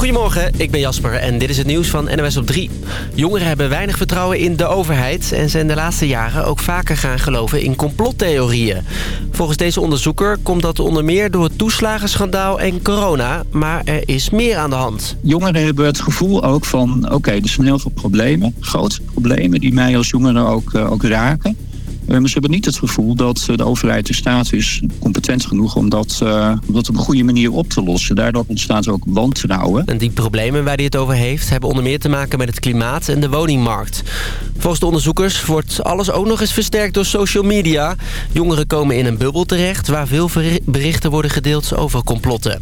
Goedemorgen, ik ben Jasper en dit is het nieuws van NOS op 3. Jongeren hebben weinig vertrouwen in de overheid... en zijn de laatste jaren ook vaker gaan geloven in complottheorieën. Volgens deze onderzoeker komt dat onder meer door het toeslagenschandaal en corona... maar er is meer aan de hand. Jongeren hebben het gevoel ook van... oké, er zijn heel veel problemen, grote problemen... die mij als jongeren ook, uh, ook raken... Eh, maar ze hebben niet het gevoel dat de overheid in staat is, competent genoeg, om dat, uh, op een goede manier op te lossen. Daardoor ontstaat ook wantrouwen. En die problemen waar hij het over heeft, hebben onder meer te maken met het klimaat en de woningmarkt. Volgens de onderzoekers wordt alles ook nog eens versterkt door social media. Jongeren komen in een bubbel terecht waar veel berichten worden gedeeld over complotten.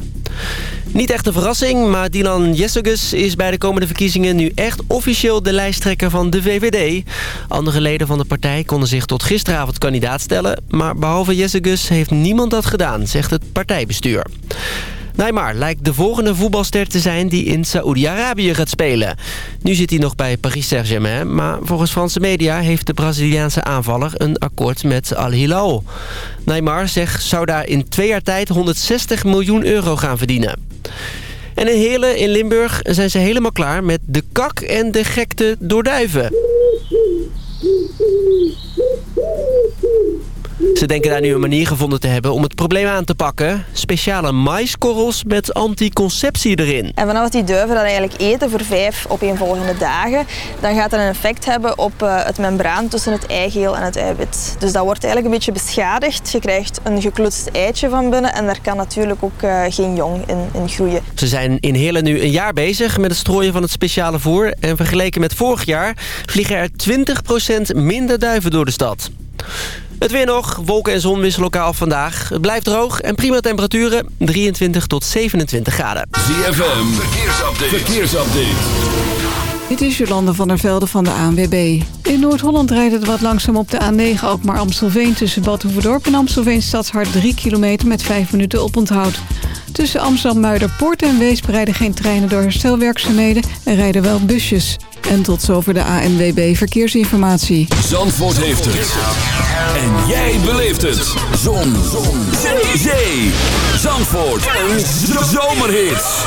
Niet echt een verrassing, maar Dylan Jessegus is bij de komende verkiezingen nu echt officieel de lijsttrekker van de VVD. Andere leden van de partij konden zich tot gisteravond kandidaat stellen, maar behalve Jessegus heeft niemand dat gedaan, zegt het partijbestuur. Neymar lijkt de volgende voetbalster te zijn die in Saoedi-Arabië gaat spelen. Nu zit hij nog bij Paris Saint-Germain, maar volgens Franse media heeft de Braziliaanse aanvaller een akkoord met Al Hilal. Neymar zegt zou daar in twee jaar tijd 160 miljoen euro gaan verdienen. En in Heerlen in Limburg zijn ze helemaal klaar met de kak en de gekte door duiven. Woo-hoo-hoo-hoo-hoo! Ze denken daar nu een manier gevonden te hebben om het probleem aan te pakken. Speciale maiskorrels met anticonceptie erin. En vanaf die duiven dat eigenlijk eten voor vijf opeenvolgende dagen... dan gaat dat een effect hebben op uh, het membraan tussen het eigeel en het eiwit. Dus dat wordt eigenlijk een beetje beschadigd. Je krijgt een geklutst eitje van binnen... en daar kan natuurlijk ook uh, geen jong in, in groeien. Ze zijn in Heerlen nu een jaar bezig met het strooien van het speciale voer. En vergeleken met vorig jaar vliegen er 20% minder duiven door de stad. Het weer nog. Wolken en zon wisselen elkaar af vandaag. Het blijft droog en prima temperaturen. 23 tot 27 graden. ZFM. Verkeersupdate. Verkeersupdate. Dit is Jolande van der Velde van de ANWB. In Noord-Holland rijdt het wat langzaam op de A9 ook maar Amstelveen... tussen Badhoevedorp en Amstelveen Stadshart 3 kilometer met 5 minuten oponthoud. Tussen Amsterdam-Muiderpoort en Weesp rijden geen treinen door herstelwerkzaamheden... en rijden wel busjes. En tot zover de ANWB Verkeersinformatie. Zandvoort heeft het. En jij beleeft het. Zon. Zon. Zee. Zandvoort. Een zomerhit.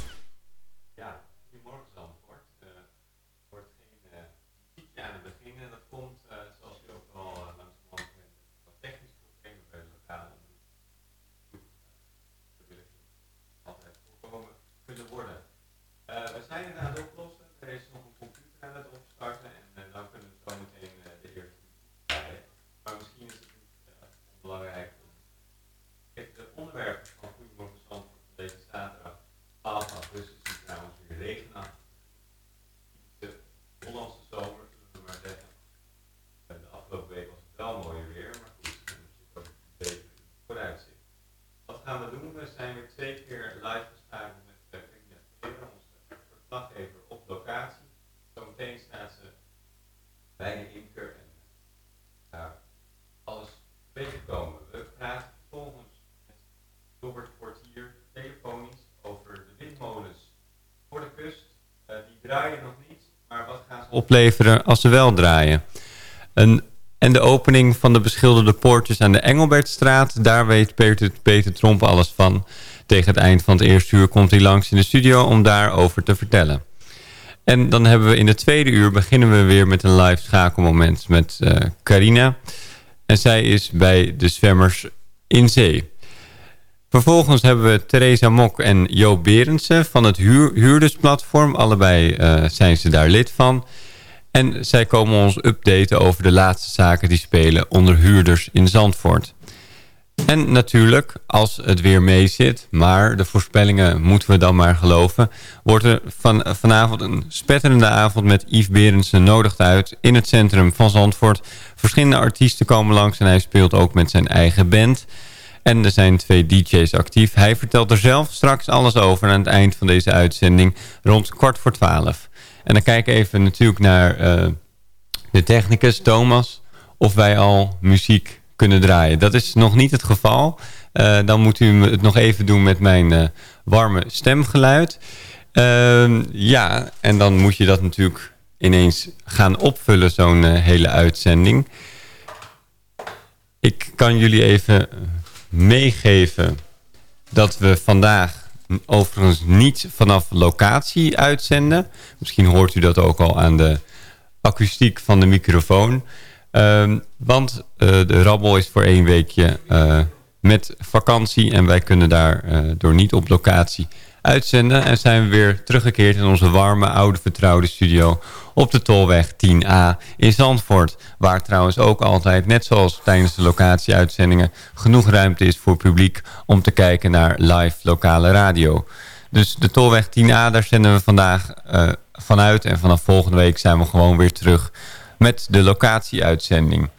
Opleveren als ze wel draaien. Een, en de opening van de beschilderde poortjes aan de Engelbertstraat... daar weet Peter, Peter Tromp alles van. Tegen het eind van het eerste uur komt hij langs in de studio om daarover te vertellen. En dan hebben we in de tweede uur beginnen we weer met een live schakelmoment met uh, Carina. En zij is bij de zwemmers in zee. Vervolgens hebben we Theresa Mok en Joop Berendsen van het huur, huurdersplatform. Allebei uh, zijn ze daar lid van. En zij komen ons updaten over de laatste zaken die spelen onder huurders in Zandvoort. En natuurlijk, als het weer mee zit, maar de voorspellingen moeten we dan maar geloven... wordt er van, vanavond een spetterende avond met Yves Berendsen nodig uit... in het centrum van Zandvoort. Verschillende artiesten komen langs en hij speelt ook met zijn eigen band... En er zijn twee DJ's actief. Hij vertelt er zelf straks alles over aan het eind van deze uitzending rond kwart voor twaalf. En dan kijk ik even natuurlijk naar uh, de technicus Thomas of wij al muziek kunnen draaien. Dat is nog niet het geval. Uh, dan moet u het nog even doen met mijn uh, warme stemgeluid. Ehm, ja, en dan moet je dat natuurlijk ineens gaan opvullen, zo'n hele uitzending. kan jullie even meegeven dat we vandaag overigens niet vanaf locatie uitzenden. Misschien hoort u dat ook al aan de akoestiek van de microfoon. Ehm, want uh, de Rabbel is voor één weekje uh, met vakantie en wij kunnen daar uh, door niet op locatie uitzenden. En zijn we weer teruggekeerd in onze warme, oude, vertrouwde studio op de Tolweg 10A in Zandvoort. Waar trouwens ook altijd, net zoals tijdens de locatieuitzendingen, genoeg ruimte is voor publiek om te kijken naar live lokale radio. Dus de Tolweg 10A, daar zenden we vandaag uh, vanuit. En vanaf volgende week zijn we gewoon weer terug met de locatieuitzending.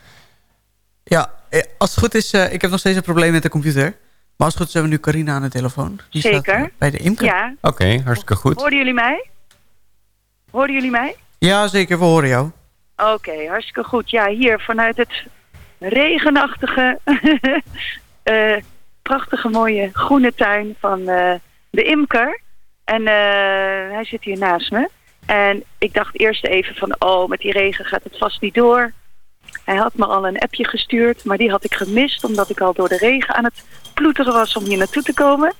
Ja, eh, als het goed is, uh, ik heb nog steeds een probleem met de computer. Maar als het goed is, hebben we nu Carina aan de telefoon. Die Zeker. Staat bij de imker. Ja. Oké, okay, hartstikke goed. Hoorden jullie mij? Hoorden jullie mij? Ja, zeker. We horen jou. Oké, okay, hartstikke goed. Ja, hier vanuit het regenachtige, uh, prachtige mooie groene tuin van uh, de imker. En uh, hij zit hier naast me. En ik dacht eerst even van, oh, met die regen gaat het vast niet door. Hij had me al een appje gestuurd, maar die had ik gemist... omdat ik al door de regen aan het ploeteren was om hier naartoe te komen.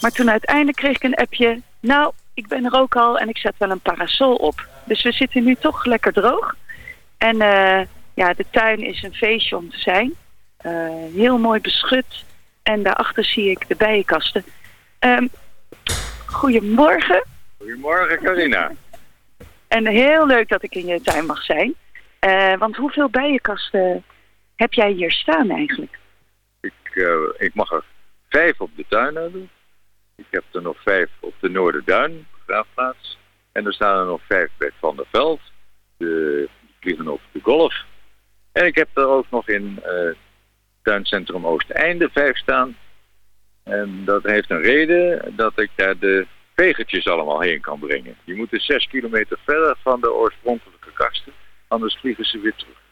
Maar toen uiteindelijk kreeg ik een appje... nou, ik ben er ook al en ik zet wel een parasol op. Dus we zitten nu toch lekker droog. En uh, ja, de tuin is een feestje om te zijn. Uh, heel mooi beschut. En daarachter zie ik de bijenkasten. Um, goedemorgen. Goedemorgen, Carina. En heel leuk dat ik in je tuin mag zijn. Uh, want hoeveel bijenkasten heb jij hier staan eigenlijk? Ik, uh, ik mag er vijf op de tuin hebben. Ik heb er nog vijf op de Noorderduin, graafplaats. En er staan er nog vijf bij Van der Veld. De, die vliegen op de golf. En ik heb er ook nog in uh, tuincentrum Oosteinde vijf staan. En dat heeft een reden dat ik daar de vegertjes allemaal heen kan brengen. Die moeten zes kilometer verder van de oorspronkelijke kasten. Anders vliegen ze weer terug.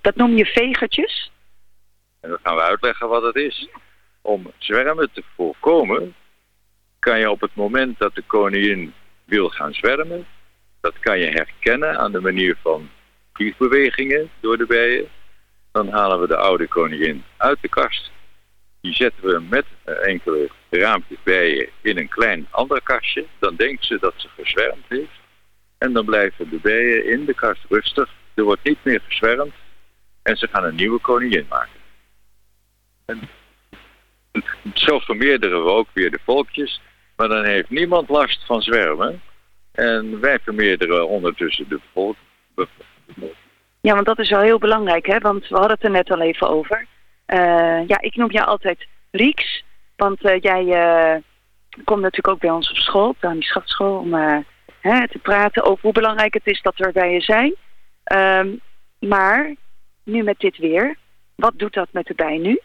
Dat noem je vegertjes? En dan gaan we uitleggen wat het is. Om zwermen te voorkomen, kan je op het moment dat de koningin wil gaan zwermen, dat kan je herkennen aan de manier van vliegbewegingen door de bijen. Dan halen we de oude koningin uit de kast. Die zetten we met enkele raampjes bijen in een klein ander kastje. Dan denkt ze dat ze gezwermd heeft. En dan blijven de bijen in de kast rustig. Er wordt niet meer gezwermd. En ze gaan een nieuwe koningin maken. En zo vermeerderen we ook weer de volkjes. Maar dan heeft niemand last van zwermen. En wij vermeerderen ondertussen de volk. Ja, want dat is wel heel belangrijk, hè? Want we hadden het er net al even over. Uh, ja, ik noem jou altijd Rieks. Want uh, jij uh, komt natuurlijk ook bij ons op school, op de handschaftschool, om te praten over hoe belangrijk het is dat er bij je zijn. Um, maar nu met dit weer, wat doet dat met de bij nu?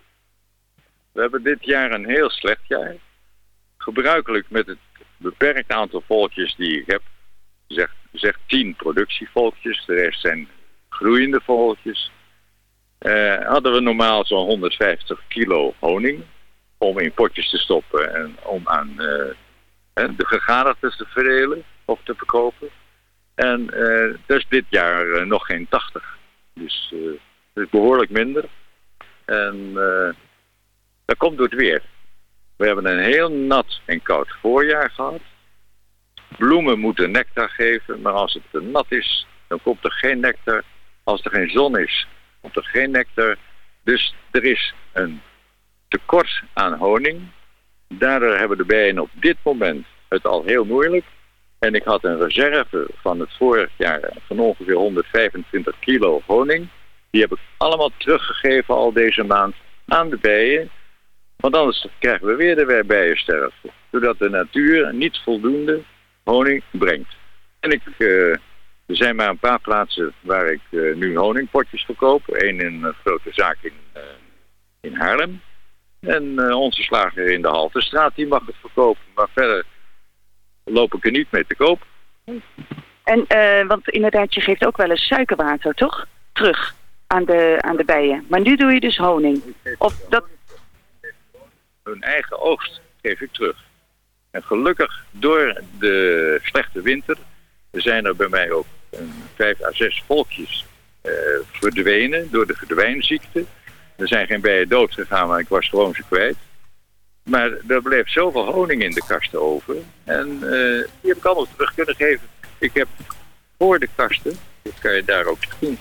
We hebben dit jaar een heel slecht jaar. Gebruikelijk met het beperkt aantal volkjes die ik heb, zeg, zeg 10 productievolkjes, de rest zijn groeiende volkjes. Uh, hadden we normaal zo'n 150 kilo honing om in potjes te stoppen en om aan uh, de gegadigdes te verdelen of te verkopen. En uh, dat is dit jaar nog geen 80. Dus het is behoorlijk minder. En dat komt door het weer. We hebben een heel nat en koud voorjaar gehad. Bloemen moeten nectar geven, maar als het te nat is, dan komt er geen nectar. Als er geen zon is, komt er geen nectar. Dus er is een tekort aan honing. Daardoor hebben de bijen op dit moment het al heel moeilijk. En ik had een reserve van het vorig jaar van ongeveer 125 kilo honing. Die heb ik allemaal teruggegeven al deze maand aan de bijen. Want anders krijgen we weer de bijensterfte. Doordat de natuur niet voldoende honing brengt. En ik, uh, er zijn maar een paar plaatsen waar ik uh, nu honingpotjes verkoop. Eén in een grote zaak in, uh, in Haarlem. En onze slager in de Haltestraat, die mag het verkopen. Maar verder loop ik er niet mee te koop. En, want inderdaad, je geeft ook wel eens suikerwater, toch? Terug aan de, aan de bijen. Maar nu doe je dus honing. Of dat... Hun eigen oogst geef ik terug. En gelukkig door de slechte winter zijn er bij mij ook vijf à zes volkjes eh, verdwenen door de verdwijnziekte. Er zijn geen bijen dood gegaan, maar ik was gewoon ze kwijt. Maar er bleef zoveel honing in de kasten over. En eh, die heb ik allemaal terug kunnen geven. Ik heb voor de kasten, dat kan je daar ook zien,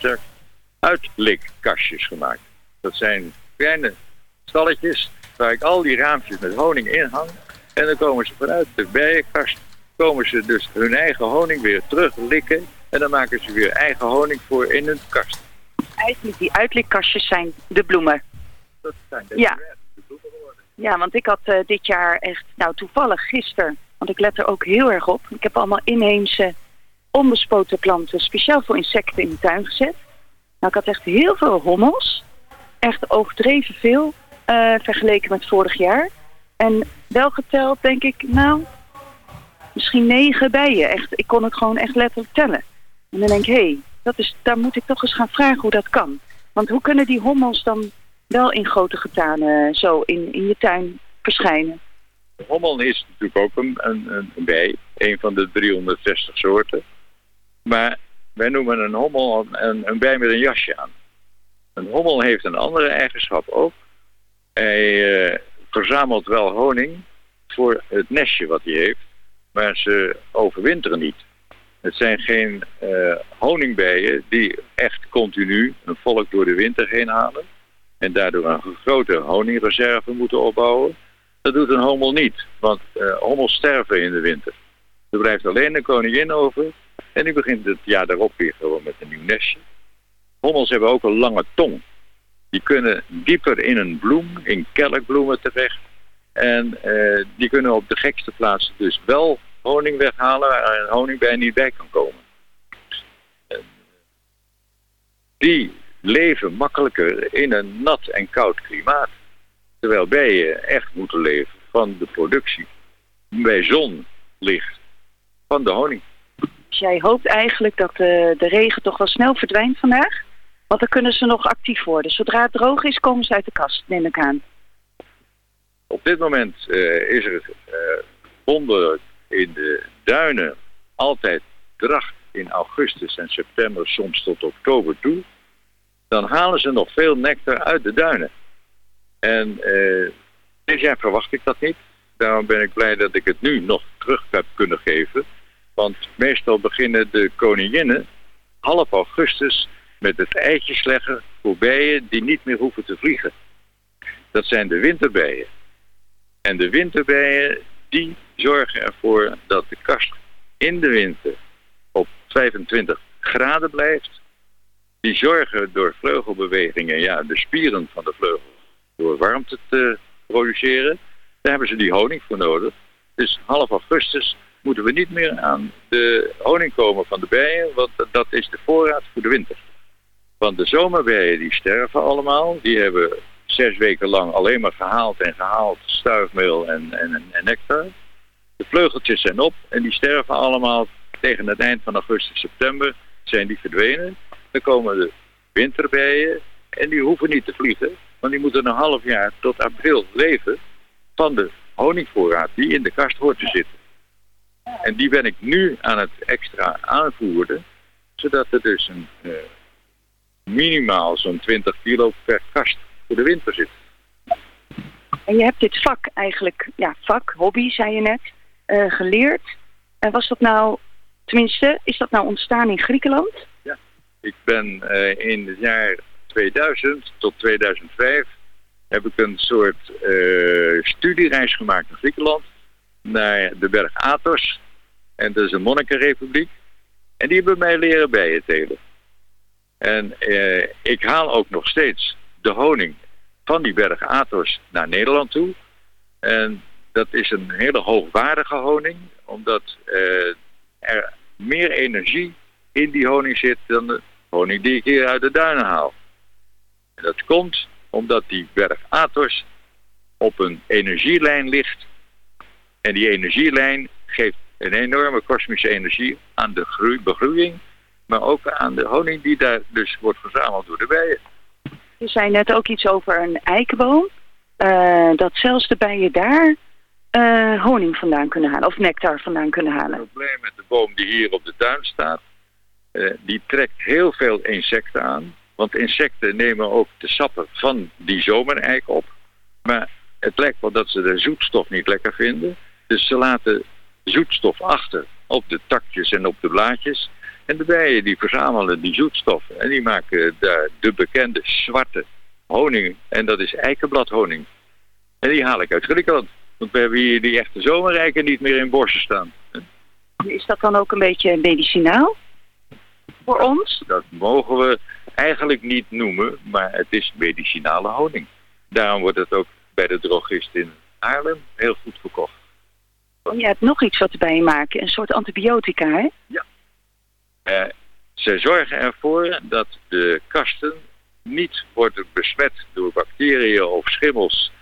uitlikkastjes gemaakt. Dat zijn kleine stalletjes waar ik al die raampjes met honing in hang. En dan komen ze vanuit de bijenkast, komen ze dus hun eigen honing weer terug likken. En dan maken ze weer eigen honing voor in hun kast. Eigenlijk die uitlikkastjes zijn de bloemen. Dat zijn de Ja. Ja, want ik had eh, dit jaar echt, nou toevallig gisteren, want ik let er ook heel erg op. Ik heb allemaal inheemse onbespoten planten speciaal voor insecten in de tuin gezet. Nou, ik had echt heel veel hommels. Echt overdreven veel eh, vergeleken met vorig jaar. En wel geteld denk ik, nou, misschien negen bijen. Echt, ik kon het gewoon echt letterlijk tellen. En dan denk ik, hé, hey, dat is, daar moet ik toch eens gaan vragen hoe dat kan. Want hoe kunnen die hommels dan wel in grote getalen zo in, in je tuin verschijnen? Hommel is natuurlijk ook een, een, een bij, een van de 360 soorten. Maar wij noemen een hommel een, een bij met een jasje aan. Een hommel heeft een andere eigenschap ook. Hij eh, verzamelt wel honing voor het nestje wat hij heeft, maar ze overwinteren niet. Het zijn geen eh, honingbijen die echt continu een volk door de winter heen halen en daardoor een grote honingreserve moeten opbouwen. Dat doet een hommel niet, want eh, hommels sterven in de winter. Er blijft alleen een koningin over en die begint het jaar daarop weer gewoon met een nieuw nestje. Hommels hebben ook een lange tong. Die kunnen dieper in een bloem, in kelkbloemen terecht. En eh, die kunnen op de gekste plaatsen dus wel honing weghalen waar een honingbij niet bij kan komen. En die leven makkelijker in een nat en koud klimaat. Terwijl bijen echt moeten leven van de productie bij zonlicht van de honing. Dus jij hoopt eigenlijk dat de, de regen toch wel snel verdwijnt vandaag? Want dan kunnen ze nog actief worden. Zodra het droog is, komen ze uit de kast, neem ik aan. Op dit moment eh, is er uh, wonderlijk in de duinen altijd dracht in augustus en september, soms tot oktober toe. Dan halen ze nog veel nectar uit de duinen. En uh, dit jaar verwacht ik dat niet. Daarom ben ik blij dat ik het nu nog terug heb kunnen geven. Want meestal beginnen de koninginnen half augustus met het eitjes leggen voor bijen die niet meer hoeven te vliegen. Dat zijn de winterbijen. En de winterbijen die zorgen ervoor dat de kast in de winter op 25 graden blijft. Die zorgen door vleugelbewegingen, ja, de spieren van de vleugel, door warmte te produceren. Daar hebben ze die honing voor nodig. Dus half augustus moeten we niet meer aan de honing komen van de bijen, want dat is de voorraad voor de winter. Want de zomerbijen die sterven allemaal, die hebben zes weken lang alleen maar gehaald en gehaald stuifmeel en, en, en nectar. De vleugeltjes zijn op en die sterven allemaal tegen het eind van augustus, september zijn die verdwenen. Dan komen de winterbijen en die hoeven niet te vliegen, want die moeten een half jaar tot april leven van de honingvoorraad die in de kast hoort te zitten. En die ben ik nu aan het extra aanvoeren, zodat er dus een uh, minimaal zo'n 20 kilo per kast voor de winter zit. En je hebt dit vak eigenlijk, ja, vak, hobby, zei je net, uh, geleerd. En was dat nou, tenminste, is dat nou ontstaan in Griekenland? Ik ben uh, in het jaar 2000 tot 2005 heb ik een soort uh, studiereis gemaakt in Griekenland naar de berg Athos. En dat is een monnikenrepubliek. En die hebben mij leren bijen telen. En eh, ik haal ook nog steeds de honing van die berg Athos naar Nederland toe. En dat is een hele hoogwaardige honing, omdat eh, er meer energie in die honing zit dan honing die ik hier uit de duinen haal. En dat komt omdat die berg Athos op een energielijn ligt. En die energielijn geeft een enorme kosmische energie aan de groei, begroeiing maar ook aan de honing die daar dus wordt verzameld door de bijen. Je zei net ook iets over een eikenboom. Uh, dat zelfs de bijen daar uh, honing vandaan kunnen halen, of nectar vandaan kunnen halen. Het probleem met de boom die hier op de tuin staat, eh, die trekt heel veel insecten aan. Want insecten nemen ook de sappen van die zomereik op. Maar het lijkt wel dat ze de zoetstof niet lekker vinden. Dus ze laten zoetstof achter op de takjes en op de blaadjes. En de bijen die verzamelen die zoetstof. En die maken daar de bekende zwarte honing. En dat is eikenbladhoning. En die haal ik uit Griekenland. Want we hebben hier die echte zomerrijken niet meer in borsten staan. Is dat dan ook een beetje medicinaal voor ons? Dat mogen we eigenlijk niet noemen, maar het is medicinale honing. Daarom wordt het ook bij de drogist in Haarlem heel goed verkocht. En je hebt nog iets wat erbij maken, een soort antibiotica, hè? Ja. Uh, ze zorgen ervoor dat de kasten niet worden besmet door bacteriën of schimmels.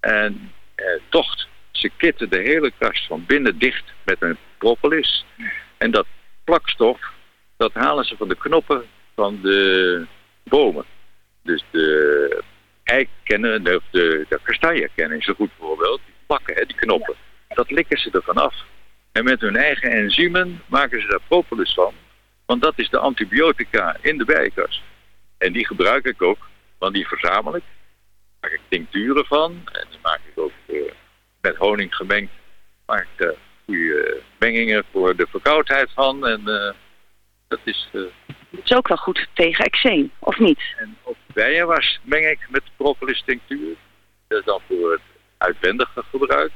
En uh, tocht, ze kitten de hele kast van binnen dicht met een propolis. En dat plakstof, dat halen ze van de knoppen van de bomen. Dus de eik kennen, of de, de kastanje ze goed bijvoorbeeld. Die plakken, hè, die knoppen. Dat likken ze ervan af. En met hun eigen enzymen maken ze daar propolis van. Want dat is de antibiotica in de bijenkast. En die gebruik ik ook, want die verzamel ik. Daar maak ik tincturen van. En die maak ik ook uh, met honing gemengd. Maak ik daar goede mengingen voor de verkoudheid van. En uh, dat is... Uh, het is ook wel goed tegen eczeem, of niet? En ook bijenwas meng ik met propolis tinctuur. Dat is dan voor het uitwendige gebruik.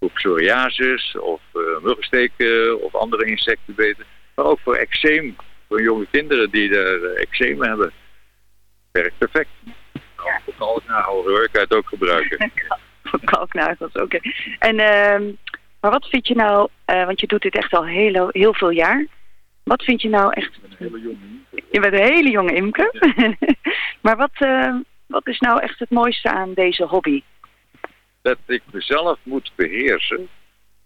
Voor psoriasis of uh, muggensteken of andere insectenbeten. Maar ook voor eczeem. Voor jonge kinderen die er uh, eczeem hebben. Werkt perfect. Ja. Voor kalknagel hoor, ik kan het ook gebruiken. voor kalknagels, oké. Okay. En, uh, maar wat vind je nou, uh, want je doet dit echt al heel, heel veel jaar. Wat vind je nou echt... Je bent een hele jonge imker. Maar wat, uh, wat is nou echt het mooiste aan deze hobby? Dat ik mezelf moet beheersen.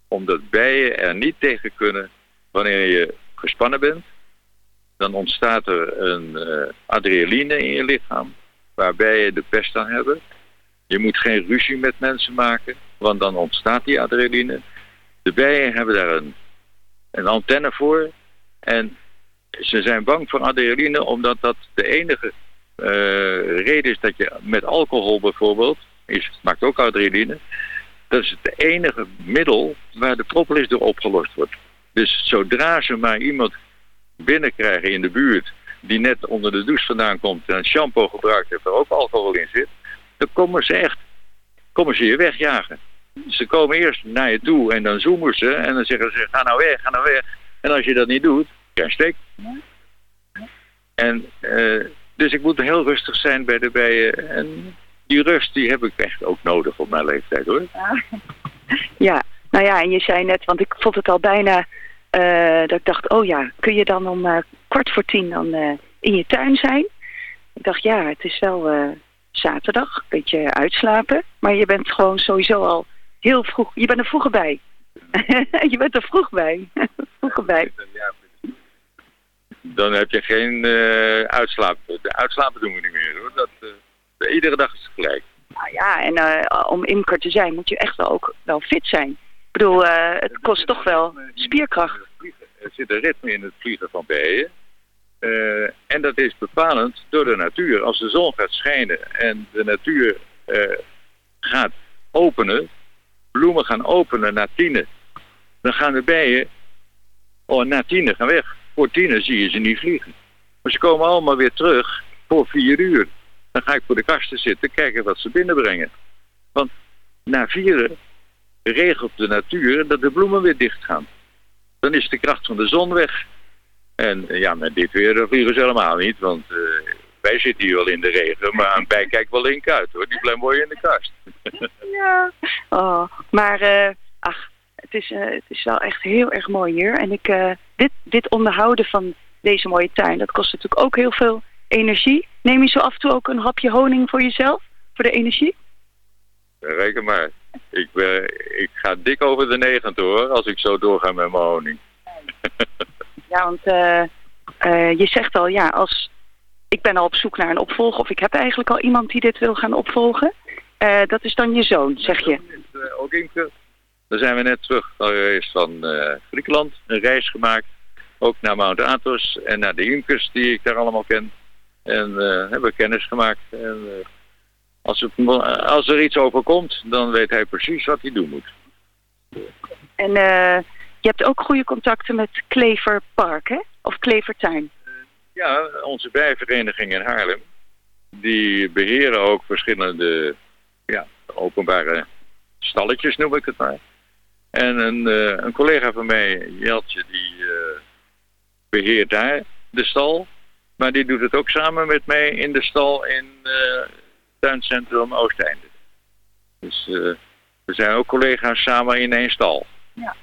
Omdat bijen er niet tegen kunnen wanneer je gespannen bent. Dan ontstaat er een uh, adrenaline in je lichaam. Waarbij je de pest aan hebben. Je moet geen ruzie met mensen maken. Want dan ontstaat die adrenaline. De bijen hebben daar een, een antenne voor. En ze zijn bang voor adrenaline omdat dat de enige uh, reden is dat je met alcohol bijvoorbeeld, is, maakt ook adrenaline, dat is het enige middel waar de propolis door opgelost wordt. Dus zodra ze maar iemand binnenkrijgen in de buurt die net onder de douche vandaan komt en shampoo gebruikt heeft waar ook alcohol in zit, dan komen ze echt, komen ze je wegjagen. Ze komen eerst naar je toe en dan zoomen ze en dan zeggen ze ga nou weg, ga nou weg. En als je dat niet doet, krijg je steek. En uh, dus ik moet heel rustig zijn bij de bijen. En die rust die heb ik echt ook nodig op mijn leeftijd hoor. Ja, ja. nou ja, en je zei net, want ik vond het al bijna uh, dat ik dacht, oh ja, kun je dan om uh, kwart voor tien dan in je tuin zijn? Ik dacht, ja, het is wel zaterdag, een beetje uitslapen. Maar je bent gewoon sowieso al heel vroeg, je bent er vroeger bij. je bent er vroeg bij. vroeg bij. Dan heb je geen uh, uitslapen. De uitslapen doen we niet meer hoor. Dat, uh, iedere dag is gelijk. Nou ja, en uh, om imker te zijn moet je echt wel ook wel fit zijn. Ik bedoel, het kost toch wel spierkracht. Er zit een ritme in het vliegen van bijen. en dat is bepalend door de natuur. Als de zon gaat schijnen en de natuur gaat openen, bloemen gaan openen na tienen, dan gaan de bijen oh, na tienen gaan weg. Voor tienen zie je ze niet vliegen. Maar ze komen allemaal weer terug voor vier uur. Dan ga ik voor de kasten zitten, kijken wat ze binnenbrengen. Want na vieren regelt de natuur dat de bloemen weer dicht gaan. Dan is de kracht van de zon weg. En ja, met dit weer vliegen ze helemaal niet, want uh, wij zitten hier wel in de regen, maar bij kijkt wel in kuit hoor. Die blijft mooi in de kast. ja, oh, maar uh, ach, het is, uh, het is wel echt heel erg mooi hier. En ik, uh, dit, dit onderhouden van deze mooie tuin, dat kost natuurlijk ook heel veel energie. Neem je zo af en toe ook een hapje honing voor jezelf, voor de energie? Reken maar. Ik, uh, ik ga dik over de 90 hoor, als ik zo doorga met mijn honing. ja, want je zegt al, ja, als ik ben al op zoek naar een opvolger, of ik heb eigenlijk al iemand die dit wil gaan opvolgen. dat is dan je zoon, zeg je. ook Imke. Dan zijn we net terug geweest van uh, Griekenland, een reis gemaakt. ook naar Mount Athos en naar de Junkers die ik daar allemaal ken. En uh, hebben kennis gemaakt. En, als, het, als er iets overkomt, dan weet hij precies wat hij doen moet. En je hebt ook goede contacten met Klever Park, hè? Of Klevertuin? Ja, onze bijvereniging in Haarlem. Die beheren ook verschillende ja, openbare stalletjes, noem ik het maar. En een, uh, een collega van mij, Jeltje, die uh, beheert daar de stal. Maar die doet het ook samen met mij in de stal in uh, tuincentrum Oosteinde. Dus we zijn ook collega's samen in één stal. Ja.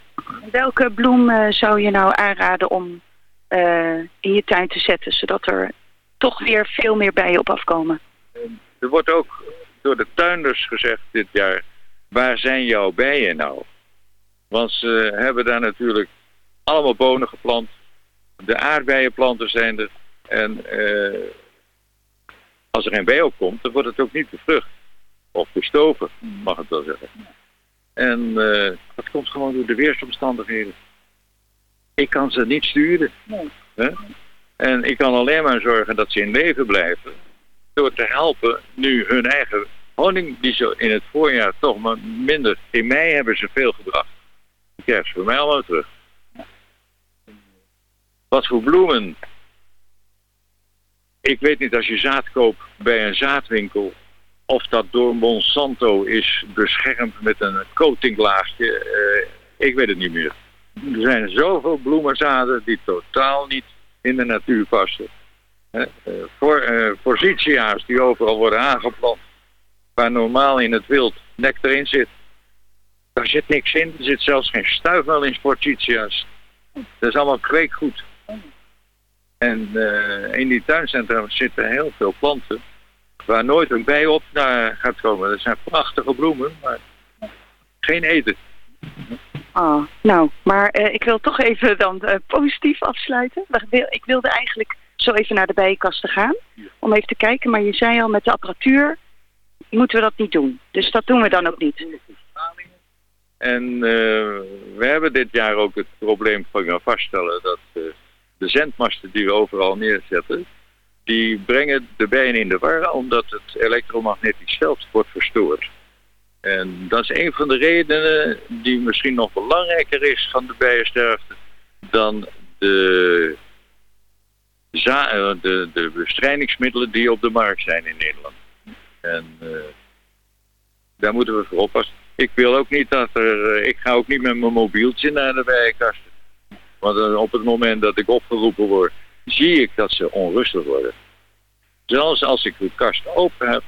Welke bloem zou je nou aanraden om in je tuin te zetten, zodat er toch weer veel meer bijen op afkomen? Er wordt ook door de tuinders gezegd dit jaar, waar zijn jouw bijen nou? Want ze hebben daar natuurlijk allemaal bonen geplant. De aardbeienplanten zijn er. En uh, als er geen bij op komt, dan wordt het ook niet bevrucht. Of bestoven, mag ik wel zeggen. En uh, dat komt gewoon door de weersomstandigheden. Ik kan ze niet sturen. Nee. Hè? En ik kan alleen maar zorgen dat ze in leven blijven. Door te helpen nu hun eigen honing, die ze in het voorjaar toch maar minder. In mei hebben ze veel gebracht kerst voor mij allemaal terug. Wat voor bloemen. Ik weet niet als je zaad koopt bij een zaadwinkel of dat door Monsanto is beschermd met een coatinglaagje. Uh, ik weet het niet meer. Er zijn zoveel bloemenzaden die totaal niet in de natuur passen. Uh, voor, uh, forsythia's die overal worden aangeplant, waar normaal in het wild nectar in zit. Daar zit niks in. Er zit zelfs geen stuifmeel in Sportitia's. Dat is allemaal kweekgoed. En uh, in die tuincentrum zitten heel veel planten waar nooit een bij op naar gaat komen. Dat zijn prachtige bloemen, maar geen eten. Ah, nou, maar uh, ik wil toch even dan uh, positief afsluiten. Ik wilde eigenlijk zo even naar de bijenkasten gaan om even te kijken. Maar je zei al, met de apparatuur moeten we dat niet doen. Dus dat doen we dan ook niet. En uh, we hebben dit jaar ook het probleem van vaststellen dat de zendmasten die we overal neerzetten, die brengen de bijen in de war omdat het elektromagnetisch veld wordt verstoord. En dat is een van de redenen die misschien nog belangrijker is van de bijensterfte dan de, de, de bestrijdingsmiddelen die op de markt zijn in Nederland. En uh, daar moeten we voor oppassen. Ik wil ook niet dat er... Eh, ik ga ook niet met mijn mobieltje naar de bijenkasten. Want eh, op het moment dat ik opgeroepen word, zie ik dat ze onrustig worden. Zelfs als ik de kast open heb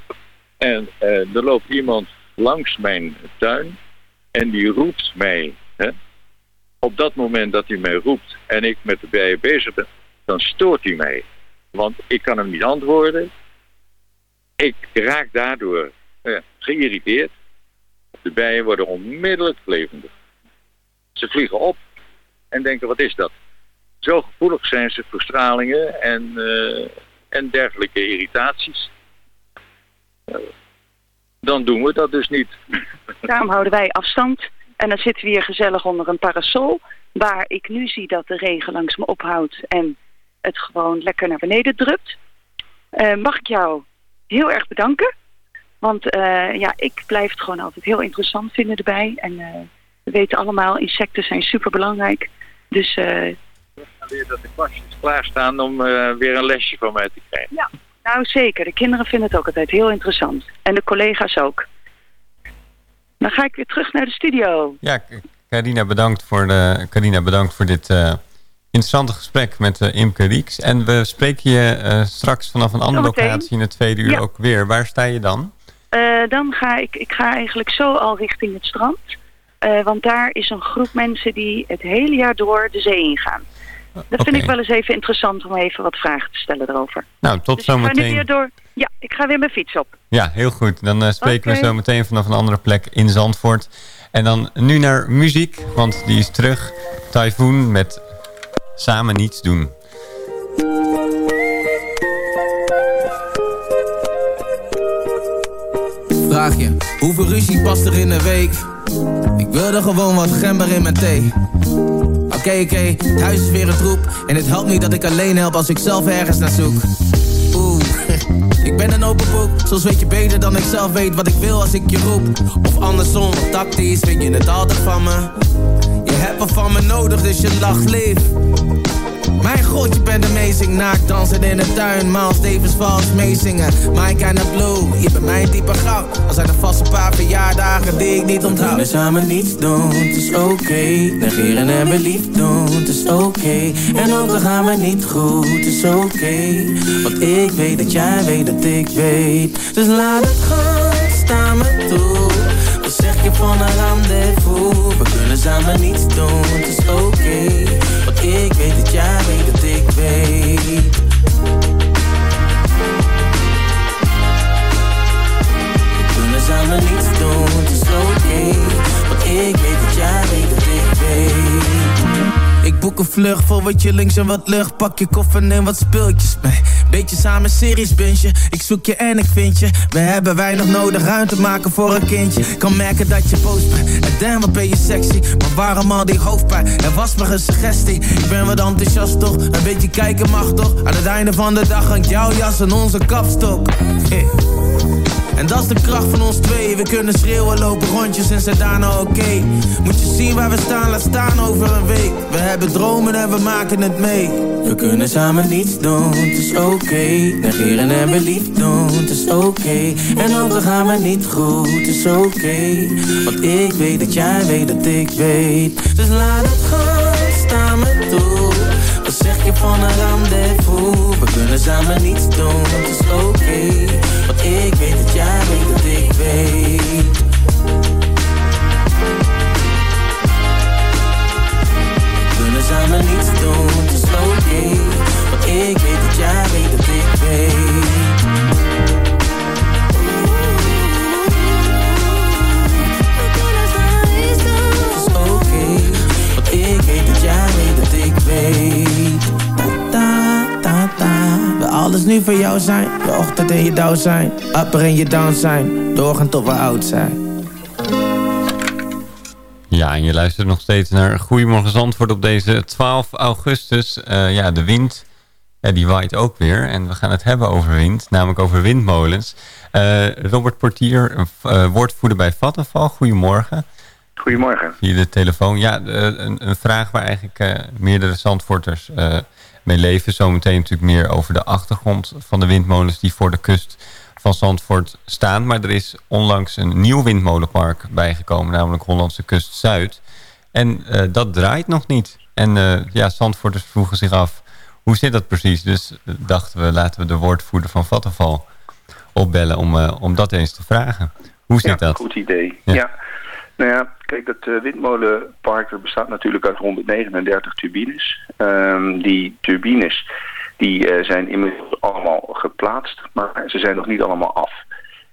en er loopt iemand langs mijn tuin en die roept mij. Hè? Op dat moment dat hij mij roept en ik met de bijen bezig ben, dan stoort hij mij. Want ik kan hem niet antwoorden. Ik raak daardoor uh, geïrriteerd. De bijen worden onmiddellijk levendig. Ze vliegen op en denken, wat is dat? Zo gevoelig zijn ze voor stralingen en, uh, en dergelijke irritaties. Dan doen we dat dus niet. Daarom houden wij afstand. En dan zitten we hier gezellig onder een parasol. Waar ik nu zie dat de regen langs me ophoudt en het gewoon lekker naar beneden drupt. Uh, mag ik jou heel erg bedanken. Want uh, ja, ik blijf het gewoon altijd heel interessant vinden erbij. En uh, we weten allemaal, insecten zijn super belangrijk. Dus... Uh, weer dat de klasjes klaarstaan om weer een lesje van mij te krijgen. Ja, nou zeker. De kinderen vinden het ook altijd heel interessant. En de collega's ook. Dan ga ik weer terug naar de studio. Ja, Carina, bedankt voor, de, Carina, bedankt voor dit interessante gesprek met uh, Imke Rieks. En we spreken je uh, straks vanaf een andere locatie in het tweede uur ja. ook weer. Waar sta je dan? Dan ga ik, ik ga eigenlijk zo al richting het strand. Want daar is een groep mensen die het hele jaar door de zee ingaan. Dat okay. vind ik wel eens even interessant om even wat vragen te stellen erover. Nou, tot dus zometeen. Ik ga nu weer door. Ja, ik ga weer mijn fiets op. Ja, heel goed. Dan uh, spreken okay. we zo meteen vanaf een andere plek in Zandvoort. En dan nu naar muziek, want die is terug. Typhoon met Samen Niets Doen. Vraag je, hoeveel ruzie past er in een week? Ik wilde gewoon wat gember in mijn thee Oké, oké, het huis is weer een troep. En het helpt niet dat ik alleen help als ik zelf ergens naar zoek. Oeh, ik ben een open boek. Soms weet je beter dan ik zelf weet wat ik wil als ik je roep. Of andersom, tactisch weet je het altijd van me. Je hebt wat van me nodig, dus je lacht lief. Mijn god, je bent amazing. Naakt dansen in de tuin. Miles Davis vals meezingen. My kind of blue. Je bent mijn type goud. Al zijn er vast een paar verjaardagen die ik niet onthoud. We samen niets doen, het is oké. Okay. Negeren en beliefd doen, het is oké. Okay. En ook al gaan we niet goed, het is oké. Okay. Want ik weet dat jij weet dat ik weet. Dus laat het gaan, sta me toe. Wat zeg je van een rendezvous? We kunnen samen niets doen, het is oké. Ik weet dat jij weet dat ik weet. We kunnen samen niets doen, het is oké. Okay. Want ik weet dat jij weet dat ik weet. Ik boek een vlucht voor wat chillings en wat lucht. Pak je koffer en wat speeltjes mee. Beetje samen series bintje Ik zoek je en ik vind je. We hebben weinig nodig ruimte maken voor een kindje. Kan merken dat je boos bent. En damn wat ben je sexy. Maar waarom al die hoofdpijn? Er was maar een suggestie. Ik ben wat enthousiast toch? Een beetje kijken mag toch? Aan het einde van de dag hangt jouw jas en onze kapstok. En dat is de kracht van ons twee. We kunnen schreeuwen, lopen rondjes en zijn daarna oké. Moet je zien waar we staan, laat staan over een week. We hebben dromen en we maken het mee. We kunnen samen niets doen, het is oké. Negeren en beliefd doen, het is oké. Okay. En ook al gaan we niet goed, het is oké. Want ik weet dat jij weet dat ik weet. Dus laat het gaan, sta me toe. Wat zeg je van een rendezvous? We kunnen samen niets doen, het is oké. Want ik weet jij weet dat ik weet. We kunnen samen niets doen, is oké. Okay. Alles nu voor jou zijn Je ochtend en je dauw zijn Upper en je down zijn Doorgaan tot we oud zijn Ja, en je luistert nog steeds naar Goedemorgen Zandvoort op deze 12 augustus. Uh, ja, de wind, ja, die waait ook weer. En we gaan het hebben over wind, namelijk over windmolens. Uh, Robert Portier, uh, woordvoerder bij Vattenval. Goedemorgen. Goedemorgen. Via de telefoon. Ja, een, een vraag waar eigenlijk uh, meerdere Zandvoorters uh, mee leven. Zometeen natuurlijk meer over de achtergrond van de windmolens die voor de kust van Zandvoort staan. Maar er is onlangs een nieuw windmolenpark bijgekomen, namelijk Hollandse Kust Zuid. En uh, dat draait nog niet. En ja, Zandvoorters vroegen zich af, hoe zit dat precies? Dus dachten we, laten we de woordvoerder van Vattenval opbellen om, om dat eens te vragen. Hoe zit ja, dat? goed idee. ja. ja. Nou ja, kijk, dat uh, windmolenpark bestaat natuurlijk uit 139 turbines. Um, die turbines die, uh, zijn inmiddels allemaal geplaatst, maar ze zijn nog niet allemaal af.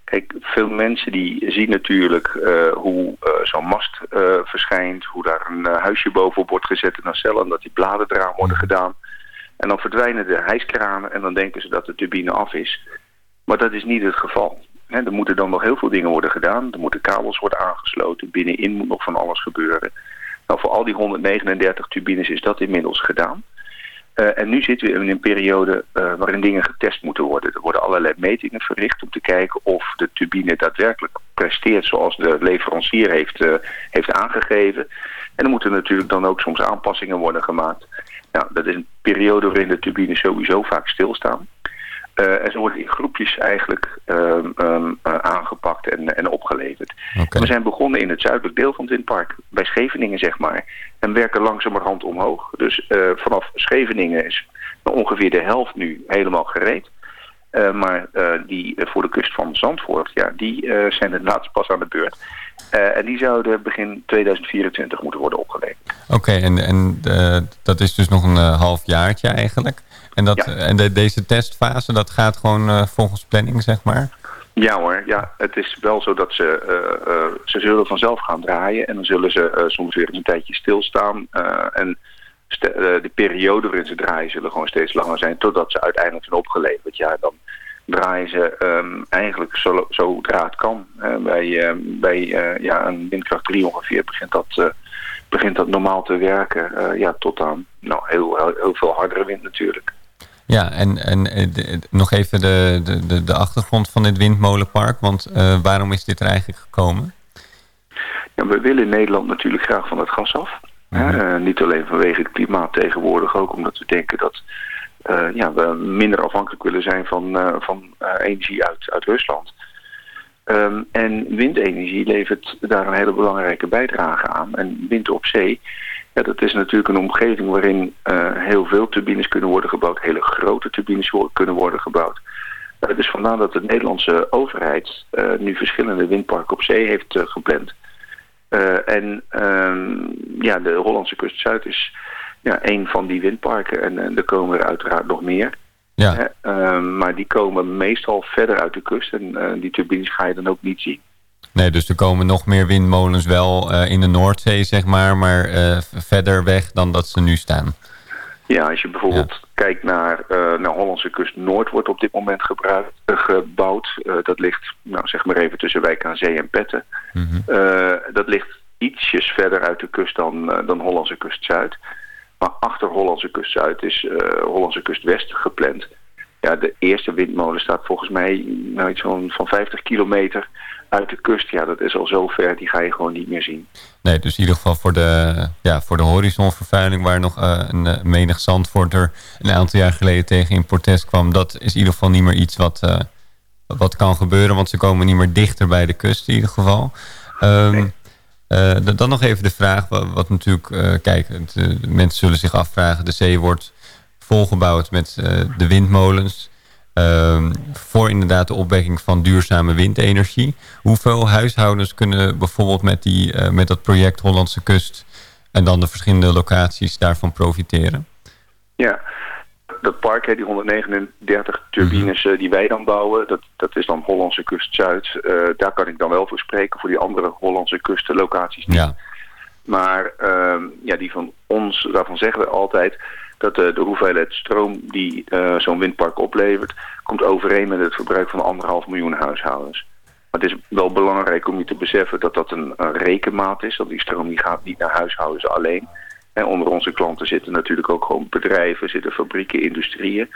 Kijk, veel mensen die zien natuurlijk uh, hoe zo'n mast verschijnt, hoe daar een huisje bovenop wordt gezet in een cel en dat die bladen eraan worden gedaan. En dan verdwijnen de hijskranen en dan denken ze dat de turbine af is. Maar dat is niet het geval. Er moeten dan nog heel veel dingen worden gedaan. Er moeten kabels worden aangesloten. Binnenin moet nog van alles gebeuren. Nou, voor al die 139 turbines is dat inmiddels gedaan. Uh, en nu zitten we in een periode uh, waarin dingen getest moeten worden. Er worden allerlei metingen verricht om te kijken of de turbine daadwerkelijk presteert zoals de leverancier heeft, uh, heeft aangegeven. En er moeten natuurlijk dan ook soms aanpassingen worden gemaakt. Nou, dat is een periode waarin de turbines sowieso vaak stilstaan. Uh, en ze worden in groepjes eigenlijk um, um, uh, aangepakt en, en opgeleverd. Okay. We zijn begonnen in het zuidelijk deel van het windpark, bij Scheveningen zeg maar. En werken langzamerhand omhoog. Dus uh, vanaf Scheveningen is ongeveer de helft nu helemaal gereed. maar die voor de kust van Zandvoort, ja, die zijn het laatst pas aan de beurt. en die zouden begin 2024 moeten worden opgeleverd. Oké, okay, en, en dat is dus nog een half jaartje eigenlijk? En, dat, ja. en de, deze testfase, dat gaat gewoon uh, volgens planning, zeg maar? Ja hoor, ja. Het is wel zo dat ze, uh, uh, ze zullen vanzelf gaan draaien. En dan zullen ze soms weer een tijdje stilstaan. en de periode waarin ze draaien zullen gewoon steeds langer zijn. Totdat ze uiteindelijk zijn opgeleverd. Ja, dan draaien ze um, eigenlijk zo, zodra het kan. bij bij ja, een windkracht 3 ongeveer begint dat begint dat normaal te werken. eh, ja, tot aan nou, heel, heel, heel veel hardere wind natuurlijk. Ja, en, en eh, nog even de, de, de, achtergrond van dit windmolenpark. Want eh, waarom is dit er eigenlijk gekomen? Ja, we willen in Nederland natuurlijk graag van het gas af. hè. Eh, niet alleen vanwege het klimaat tegenwoordig, ook omdat we denken dat ja, we minder afhankelijk willen zijn van, van energie uit, uit Rusland. Ehm, en windenergie levert daar een hele belangrijke bijdrage aan. En wind op zee, ja, dat is natuurlijk een omgeving waarin eh, heel veel turbines kunnen worden gebouwd, hele grote turbines kunnen worden gebouwd. Eh, dus vandaar dat de Nederlandse overheid eh, nu verschillende windparken op zee heeft gepland. En ehm, ja, de Hollandse kust Zuid is ja, een van die windparken. En, eh, er komen er uiteraard nog meer. Ja. Ehm, maar die komen meestal verder uit de kust. En die turbines ga je dan ook niet zien. Nee, dus er komen nog meer windmolens wel eh, in de Noordzee, zeg maar. Maar eh, verder weg dan dat ze nu staan. Ja, als je bijvoorbeeld kijkt naar, eh naar Hollandse kust Noord wordt op dit moment gebruikt, gebouwd. Dat ligt, nou zeg maar even tussen Wijk aan Zee en Petten. Eh, dat ligt ietsjes verder uit de kust dan, dan Hollandse kust Zuid. Maar achter Hollandse kust Zuid is Hollandse kust West gepland. Ja, de eerste windmolen staat volgens mij nou, iets van, van 50 kilometer uit de kust. Ja, dat is al zo ver, die ga je gewoon niet meer zien. Nee, dus in ieder geval voor de, ja, voor de horizonvervuiling... waar nog eh, een eh, menig Zandvoorter een aantal jaar geleden tegen in protest kwam... dat is in ieder geval niet meer iets wat, eh, wat kan gebeuren... want ze komen niet meer dichter bij de kust in ieder geval. D- dan nog even de vraag, wat, wat natuurlijk... kijk, het, mensen zullen zich afvragen... de zee wordt volgebouwd met eh, de windmolens... Ehm, voor inderdaad de opwekking van duurzame windenergie. Hoeveel huishoudens kunnen bijvoorbeeld met, die, eh, met dat project Hollandse Kust... en dan de verschillende locaties daarvan profiteren? Ja, dat park, hè, die 139 turbines eh, die wij dan bouwen, dat, dat is dan Hollandse kust Zuid. Daar kan ik dan wel voor spreken, voor die andere Hollandse kustenlocaties niet. Ja. Maar ehm, ja, die van ons, daarvan zeggen we altijd dat eh, de hoeveelheid stroom die eh, zo'n windpark oplevert, komt overeen met het verbruik van anderhalf miljoen huishoudens. Maar het is wel belangrijk om je te beseffen dat dat een, een rekenmaat is. Dat die stroom die gaat niet naar huishoudens alleen. En onder onze klanten zitten natuurlijk ook gewoon bedrijven, zitten fabrieken, industrieën.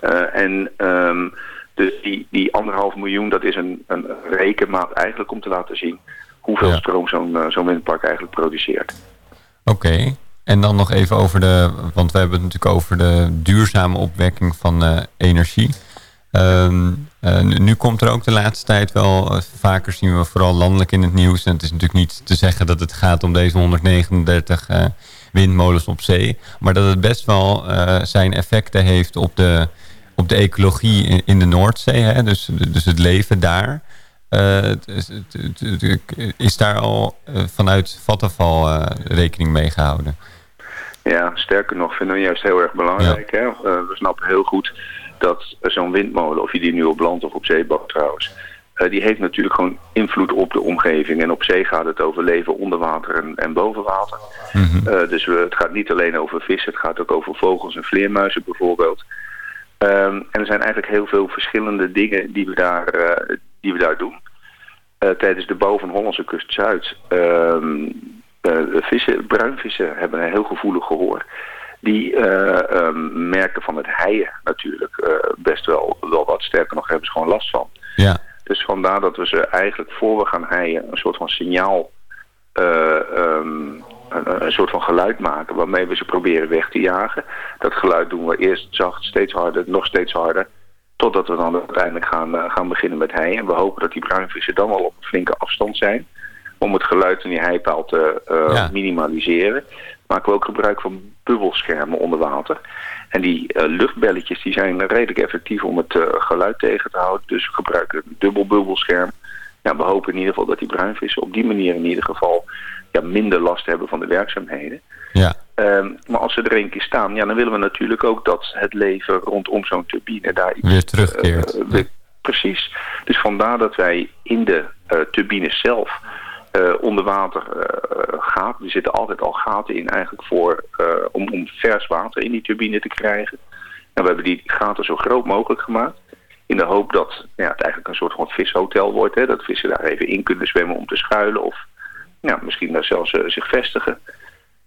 Eh, en ehm, dus die, die anderhalf miljoen, dat is een, een rekenmaat eigenlijk om te laten zien hoeveel stroom zo'n zo'n windpark eigenlijk produceert. Oké. En dan nog even over de... want we hebben het natuurlijk over de duurzame opwekking van eh, energie. Ehm, eh, nu, komt er ook de laatste tijd wel... eh, vaker zien we vooral landelijk in het nieuws... en het is natuurlijk niet te zeggen dat het gaat om deze 139 eh, windmolens op zee... maar dat het best wel zijn effecten heeft op de, op de ecologie in, de Noordzee. Hè? Dus, dus het leven daar... Is daar al vanuit Vattenfall eh, rekening mee gehouden? Ja, sterker nog vinden we juist heel erg belangrijk. Hè? Eh, we snappen heel goed dat zo'n windmolen, of je die nu op land of op zee bouwt trouwens, eh, die heeft natuurlijk gewoon invloed op de omgeving. En op zee gaat het over leven onder water en, en boven water. Eh, dus we, het gaat niet alleen over vissen, het gaat ook over vogels en vleermuizen bijvoorbeeld. Ehm, en er zijn eigenlijk heel veel verschillende dingen die we daar, die we daar doen. Tijdens de bouw van Hollandse Kust Zuid. ehm, eh, vissen, bruinvissen hebben een heel gevoelig gehoor. Die eh, ehm, merken van het heien natuurlijk eh, best wel, wel wat. Sterker nog hebben ze gewoon last van. Ja. Dus vandaar dat we ze eigenlijk voor we gaan heien een soort van signaal, eh, ehm, een, een soort van geluid maken waarmee we ze proberen weg te jagen. Dat geluid doen we eerst zacht, steeds harder, nog steeds harder. Totdat we dan uiteindelijk gaan, eh, gaan beginnen met heien. En we hopen dat die bruinvissen dan al op een flinke afstand zijn. Om het geluid in die heipaal te eh, minimaliseren. Maken we ook gebruik van bubbelschermen onder water. En die eh, luchtbelletjes die zijn redelijk effectief om het eh, geluid tegen te houden. Dus we gebruiken een dubbel bubbelscherm. Ja, we hopen in ieder geval dat die bruinvissen op die manier in ieder geval ja, minder last hebben van de werkzaamheden. Ja. Ehm, maar als ze er een keer staan, ja, dan willen we natuurlijk ook dat het leven rondom zo'n turbine daar iets, Weer terugkeert. weer- precies. Dus vandaar dat wij in de turbines zelf onder water eh, gaten. Er zitten altijd al gaten in eigenlijk voor, eh, om, om vers water in die turbine te krijgen. En we hebben die gaten zo groot mogelijk gemaakt. In de hoop dat ja, het eigenlijk een soort van vishotel wordt. Hè, dat vissen daar even in kunnen zwemmen om te schuilen. Of misschien daar zelfs eh, zich vestigen.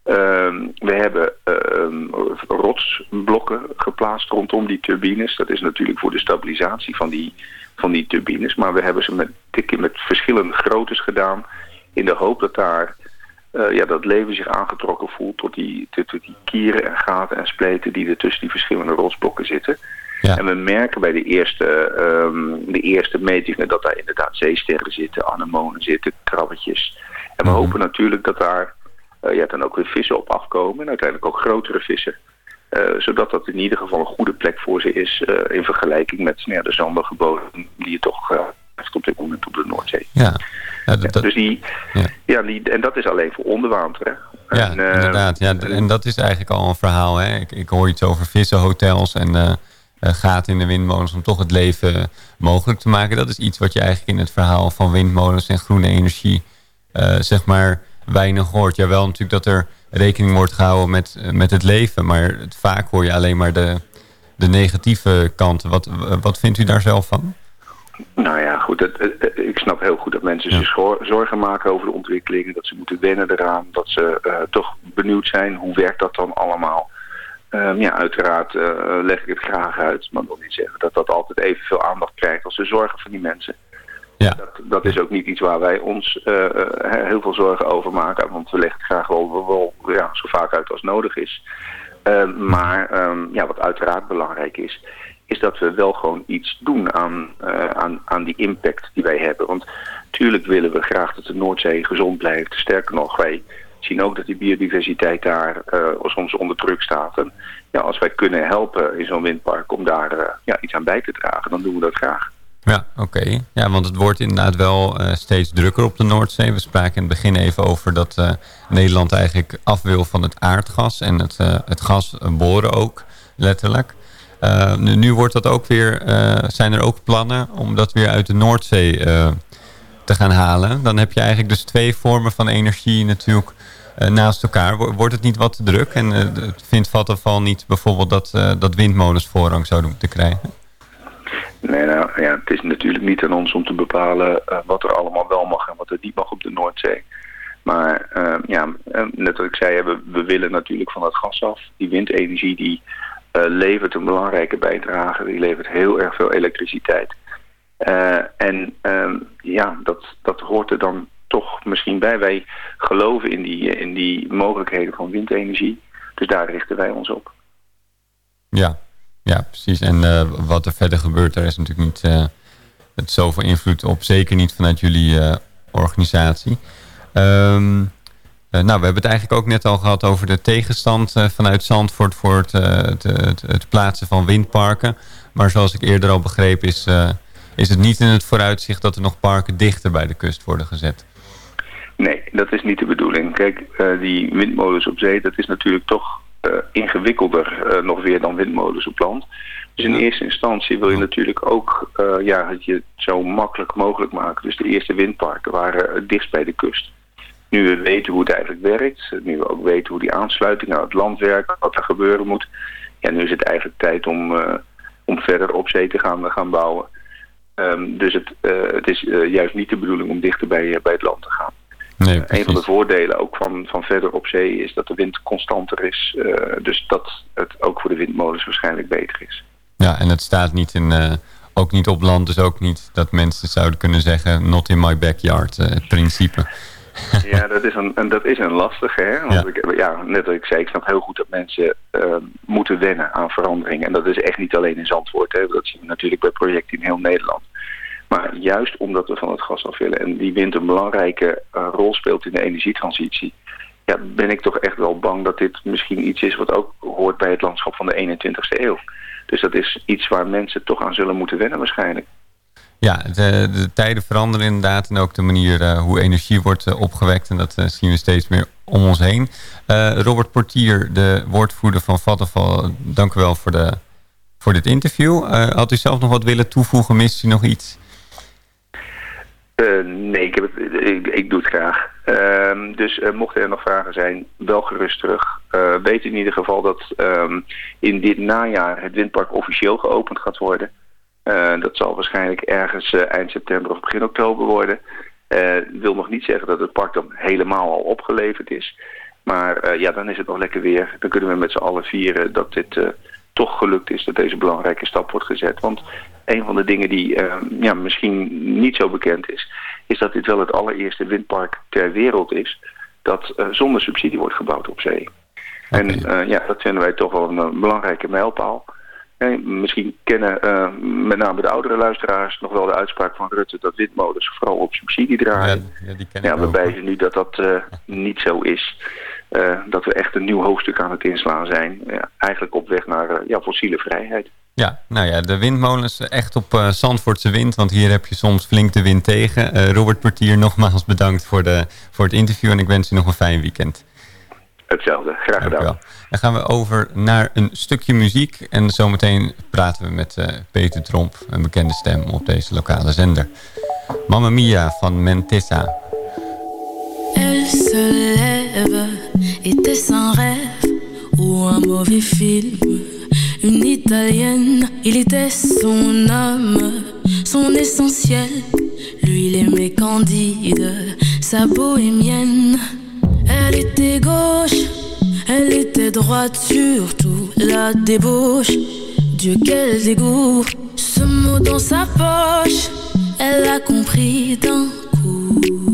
Ehm, we hebben ehm, rotsblokken geplaatst rondom die turbines. Dat is natuurlijk voor de stabilisatie van die, van die turbines. Maar we hebben ze met, met verschillende groottes gedaan. In de hoop dat daar uh, ja, dat leven zich aangetrokken voelt tot die, tot, die kieren en gaten en spleten die er tussen die verschillende rotsblokken zitten. Ja. En we merken bij de eerste, um, de eerste metingen dat daar inderdaad zeesterren zitten, anemonen zitten, krabbetjes. En we mm -hmm. hopen natuurlijk dat daar uh, ja, dan ook weer vissen op afkomen en uiteindelijk ook grotere vissen. Uh, zodat dat in ieder geval een goede plek voor ze is uh, in vergelijking met nou ja, de zandige bodem die je toch heeft op dit moment op de Noordzee. Ja. Ja, dat, ja dus die, ja. ja. die, en dat is alleen voor onderwater. Hè. Ja, en, inderdaad. Ja, en dat is eigenlijk al een verhaal. Hè. Ik, ik hoor iets over vissenhotels en uh, gaten in de windmolens om toch het leven mogelijk te maken. Dat is iets wat je eigenlijk in het verhaal van windmolens en groene energie zeg maar weinig hoort. Ja, wel natuurlijk dat er rekening wordt gehouden met, met het leven. Maar het, vaak hoor je alleen maar de, de negatieve kanten. Wat, wat vindt u daar zelf van? Nou ja, goed. Het, het, ik snap heel goed dat mensen ja. zich zorgen maken over de ontwikkelingen. Dat ze moeten wennen eraan. Dat ze uh, toch benieuwd zijn. Hoe werkt dat dan allemaal? Um, ja, uiteraard uh, leg ik het graag uit. Maar dat wil niet zeggen dat dat altijd evenveel aandacht krijgt als de zorgen van die mensen. Ja. Dat, dat, is ook niet iets waar wij ons uh, heel veel zorgen over maken. Want we leggen het graag wel, wel, ja, zo vaak uit als nodig is. Uh, maar um, ja, wat uiteraard belangrijk is, is dat we wel gewoon iets doen aan, uh, aan, aan die impact die wij hebben. Want tuurlijk willen we graag dat de Noordzee gezond blijft. Sterker nog, wij zien ook dat die biodiversiteit daar soms onder druk staat. En ja, als wij kunnen helpen in zo'n windpark om daar uh, ja, iets aan bij te dragen, dan doen we dat graag. Ja, oké. Ja, want het wordt inderdaad wel steeds drukker op de Noordzee. We spraken in het begin even over dat Nederland eigenlijk af wil van het aardgas. En het, het gas boren ook, letterlijk. Nu, nu, wordt dat ook weer, zijn er ook plannen om dat weer uit de Noordzee te gaan halen. Dan heb je eigenlijk dus twee vormen van energie natuurlijk naast elkaar. Wordt het niet wat te druk? En vindt Vattenfall niet bijvoorbeeld dat, dat windmolens voorrang zouden moeten krijgen? Nee, nou ja, het is natuurlijk niet aan ons om te bepalen wat er allemaal wel mag en wat er niet mag op de Noordzee. Maar ja, net wat ik zei, we, we willen natuurlijk van het gas af. Die windenergie die levert een belangrijke bijdrage. Die levert heel erg veel elektriciteit. en ja, dat, dat hoort er dan toch misschien bij. Wij geloven in die, in die mogelijkheden van windenergie. Dus daar richten wij ons op. Ja, ja, precies. En wat er verder gebeurt, daar is natuurlijk niet uh, het zoveel invloed op. Zeker niet vanuit jullie organisatie. Um, nou, we hebben het eigenlijk ook net al gehad over de tegenstand vanuit Zandvoort... voor het, het, het, het, plaatsen van windparken. Maar zoals ik eerder al begreep is, is het niet in het vooruitzicht... dat er nog parken dichter bij de kust worden gezet. Nee, dat is niet de bedoeling. Kijk, die windmolens op zee, dat is natuurlijk toch uh, ingewikkelder uh, nog weer dan windmolens op land. Dus in eerste instantie wil je natuurlijk ook uh, ja, het je zo makkelijk mogelijk maken. Dus de eerste windparken waren het dichtst bij de kust. Nu we weten hoe het eigenlijk werkt, nu we ook weten hoe die aansluiting naar het land werkt, wat er gebeuren moet. Ja, nu is het eigenlijk tijd om, om verder op zee te gaan, gaan bouwen. Um, dus het, het is juist niet de bedoeling om dichter bij, bij het land te gaan. Nee, een van de voordelen ook van, van verder op zee is dat de wind constanter is. Dus dat het ook voor de windmolens waarschijnlijk beter is. Ja, en het staat niet in, ook niet op land, dus ook niet dat mensen zouden kunnen zeggen... not in my backyard, het principe. Ja, dat is een, en dat is een lastige. Hè? Want ja. Ik, ja, net wat ik zei, ik snap heel goed dat mensen moeten wennen aan verandering. En dat is echt niet alleen in Zandvoort. Hè? Dat zien we natuurlijk bij projecten in heel Nederland. Maar juist omdat we van het gas af willen en die wind een belangrijke uh, rol speelt in de energietransitie, ja, ben ik toch echt wel bang dat dit misschien iets is wat ook hoort bij het landschap van de 21ste eeuw. Dus dat is iets waar mensen toch aan zullen moeten wennen waarschijnlijk. Ja, de, de tijden veranderen inderdaad en ook de manier uh, hoe energie wordt uh, opgewekt. En dat uh, zien we steeds meer om ons heen. Robert Portier, de woordvoerder van Vattenfall, dank u wel voor, de, voor dit interview. had u zelf nog wat willen toevoegen? Mist nog iets? Nee, ik, heb ik, ik, doe het graag. Uh, dus mochten er nog vragen zijn, wel gerust terug. Weet in ieder geval dat um, in dit najaar het windpark officieel geopend gaat worden. Dat zal waarschijnlijk ergens eind september of begin oktober worden. wil nog niet zeggen dat het park dan helemaal al opgeleverd is. Maar eh, ja, dan is het nog lekker weer. Dan kunnen we met z'n allen vieren dat dit eh, toch gelukt is, dat deze belangrijke stap wordt gezet. Want een van de dingen die eh, ja, misschien niet zo bekend is, is dat dit wel het allereerste windpark ter wereld is dat eh, zonder subsidie wordt gebouwd op zee. En eh, ja, dat vinden wij toch wel een, eh, belangrijke mijlpaal. Misschien kennen eh, met name de oudere luisteraars nog wel de uitspraak van Rutte dat windmolens vooral op subsidie draaien. Ja, die Ja, we wijzen nu dat dat eh, niet zo is. Eh, dat we echt een nieuw hoofdstuk aan het inslaan zijn. Ja, eigenlijk op weg naar ja, fossiele vrijheid. Ja, nou ja, de windmolens echt op Zandvoortse wind, want hier heb je soms flink de wind tegen. Robert Portier, nogmaals bedankt voor, de, voor het interview en ik wens u nog een fijn weekend. Hetzelfde, graag Dank u gedaan. Dan gaan we over naar een stukje muziek en zometeen praten we met eh, Peter Tromp, een bekende stem op deze lokale zender. Mamma Mia van Mentissa. Elle se lève, était-ce un rêve ou un mauvais film Une italienne, il était son âme, son essentiel. Lui, il aimait Candide, sa bohémienne. Elle était gauche, elle était droite, surtout la débauche. Dieu, quel dégoût, ce mot dans sa poche, elle a compris d'un coup.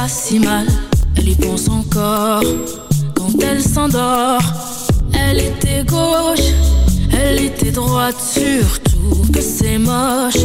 Pas si mal Elle y pense encore quand elle s'endort. Elle était gauche, elle était droite, surtout que c'est moche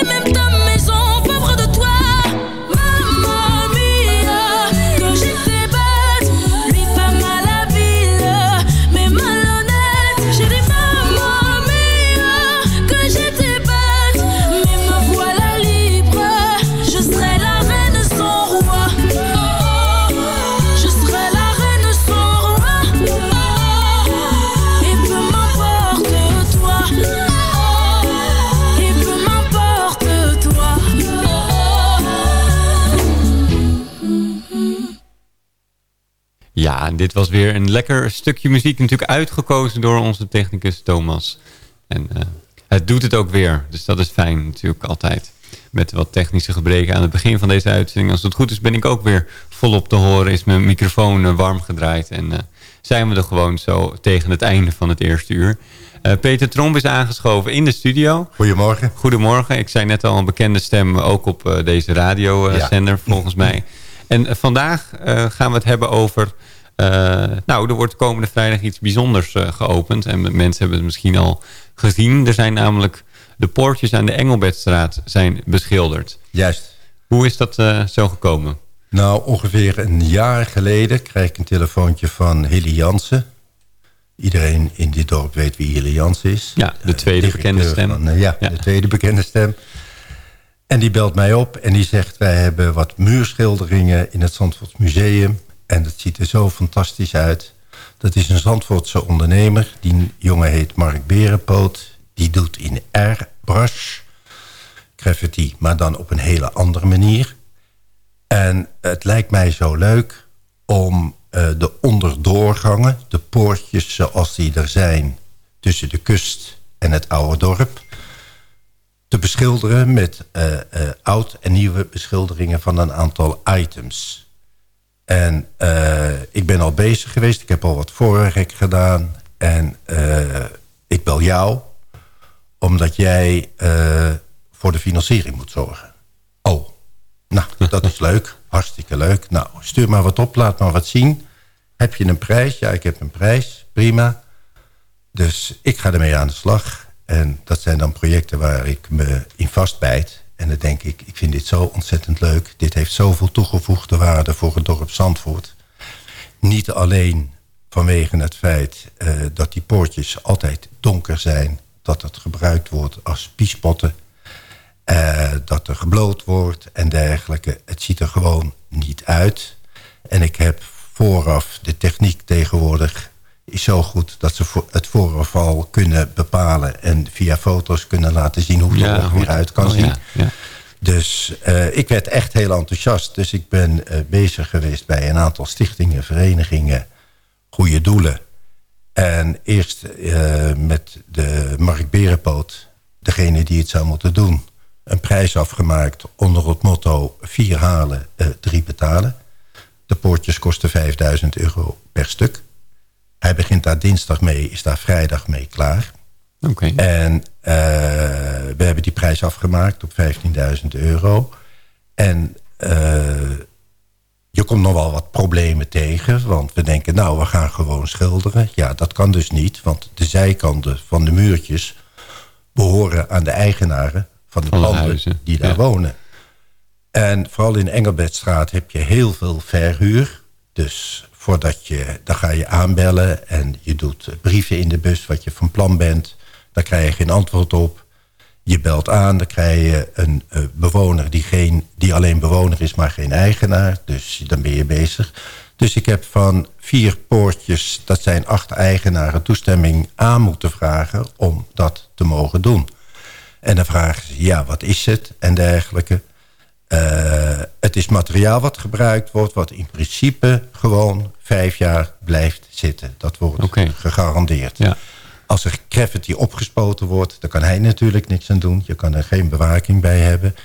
en dit was weer een lekker stukje muziek. Natuurlijk uitgekozen door onze technicus Thomas. En eh, het doet het ook weer. Dus dat is fijn natuurlijk altijd. Met wat technische gebreken aan het begin van deze uitzending. Als het goed is ben ik ook weer volop te horen. Is mijn microfoon eh, warm gedraaid. En eh, zijn we er gewoon zo tegen het einde van het eerste uur. Peter Tromp is aangeschoven in de studio. Goedemorgen. Goedemorgen. Ik zei net al een bekende stem ook op deze radiozender volgens mij. En vandaag gaan we het hebben over... eh, nou, er wordt komende vrijdag iets bijzonders eh, geopend. En mensen hebben het misschien al gezien. Er zijn namelijk de poortjes aan de Engelbertstraat zijn beschilderd. Juist. Hoe is dat eh, zo gekomen? Nou, ongeveer een jaar geleden kreeg ik een telefoontje van Hilly Jansen. Iedereen in dit dorp weet wie Hilly Jansen is. Ja, de tweede bekende stem. van, eh, ja, de tweede bekende stem. En die belt mij op en die zegt... wij hebben wat muurschilderingen in het Zandvoorts Museum... en dat ziet er zo fantastisch uit. Dat is een Zandvoortse ondernemer. Die jongen heet Mark Berenpoot. Die doet in airbrush graffiti, maar dan op een hele andere manier. En het lijkt mij zo leuk om uh, de onderdoorgangen, de poortjes zoals die er zijn... tussen de kust en het oude dorp... te beschilderen met uh, uh, oud en nieuwe beschilderingen van een aantal items. En ik ben al bezig geweest, ik heb al wat voorwerk gedaan... en ik bel jou, omdat jij voor de financiering moet zorgen. Oh, nou, dat is leuk. Hartstikke leuk. Nou, stuur maar wat op, laat maar wat zien. Heb je een prijs? Ja, ik heb een prijs. Prima. Dus ik ga ermee aan de slag. En dat zijn dan projecten waar ik me in vastbijt. En dan denk ik, ik vind dit zo ontzettend leuk. Dit heeft zoveel toegevoegde waarde voor het dorp Zandvoort. Niet alleen vanwege het feit uh, dat die poortjes altijd donker zijn. Dat het gebruikt wordt als piespotten. Uh, dat er gebloot wordt en dergelijke. Het ziet er gewoon niet uit. En ik heb vooraf, de techniek tegenwoordig is zo goed... dat ze het vooraf al kunnen bepalen... en via foto's kunnen laten zien hoe het ja, er weer uit kan oh, zien. Ja, ja. Dus uh, ik werd echt heel enthousiast. Dus ik ben uh, bezig geweest bij een aantal stichtingen, verenigingen... goede doelen. En eerst uh, met de Mark Berenpoot, degene die het zou moeten doen een prijs afgemaakt onder het motto... vier halen, drie betalen. De poortjes kosten 5000 euro per stuk. Hij begint daar dinsdag mee, is daar vrijdag mee klaar. Okay. En uh, we hebben die prijs afgemaakt op 15.000 euro. En uh, je komt nog wel wat problemen tegen. Want we denken, nou, we gaan gewoon schilderen. Ja, dat kan dus niet. Want de zijkanten van de muurtjes behoren aan de eigenaren van de panden die daar wonen. En vooral in Engelbertstraat heb je heel veel verhuur. Dus voordat je, dan ga je aanbellen en je doet brieven in de bus wat je van plan bent. Daar krijg je geen antwoord op. Je belt aan, dan krijg je een uh, bewoner die, geen, die alleen bewoner is, maar geen eigenaar. Dus dan ben je bezig. Dus ik heb van vier poortjes, dat zijn acht eigenaren, toestemming aan moeten vragen om dat te mogen doen. En dan vragen ze, ja, wat is het? En dergelijke. Uh, het is materiaal wat gebruikt wordt... wat in principe gewoon vijf jaar blijft zitten. Dat wordt okay. gegarandeerd. Ja. Als er graffiti opgespoten wordt... dan kan hij natuurlijk niks aan doen. Je kan er geen bewaking bij hebben.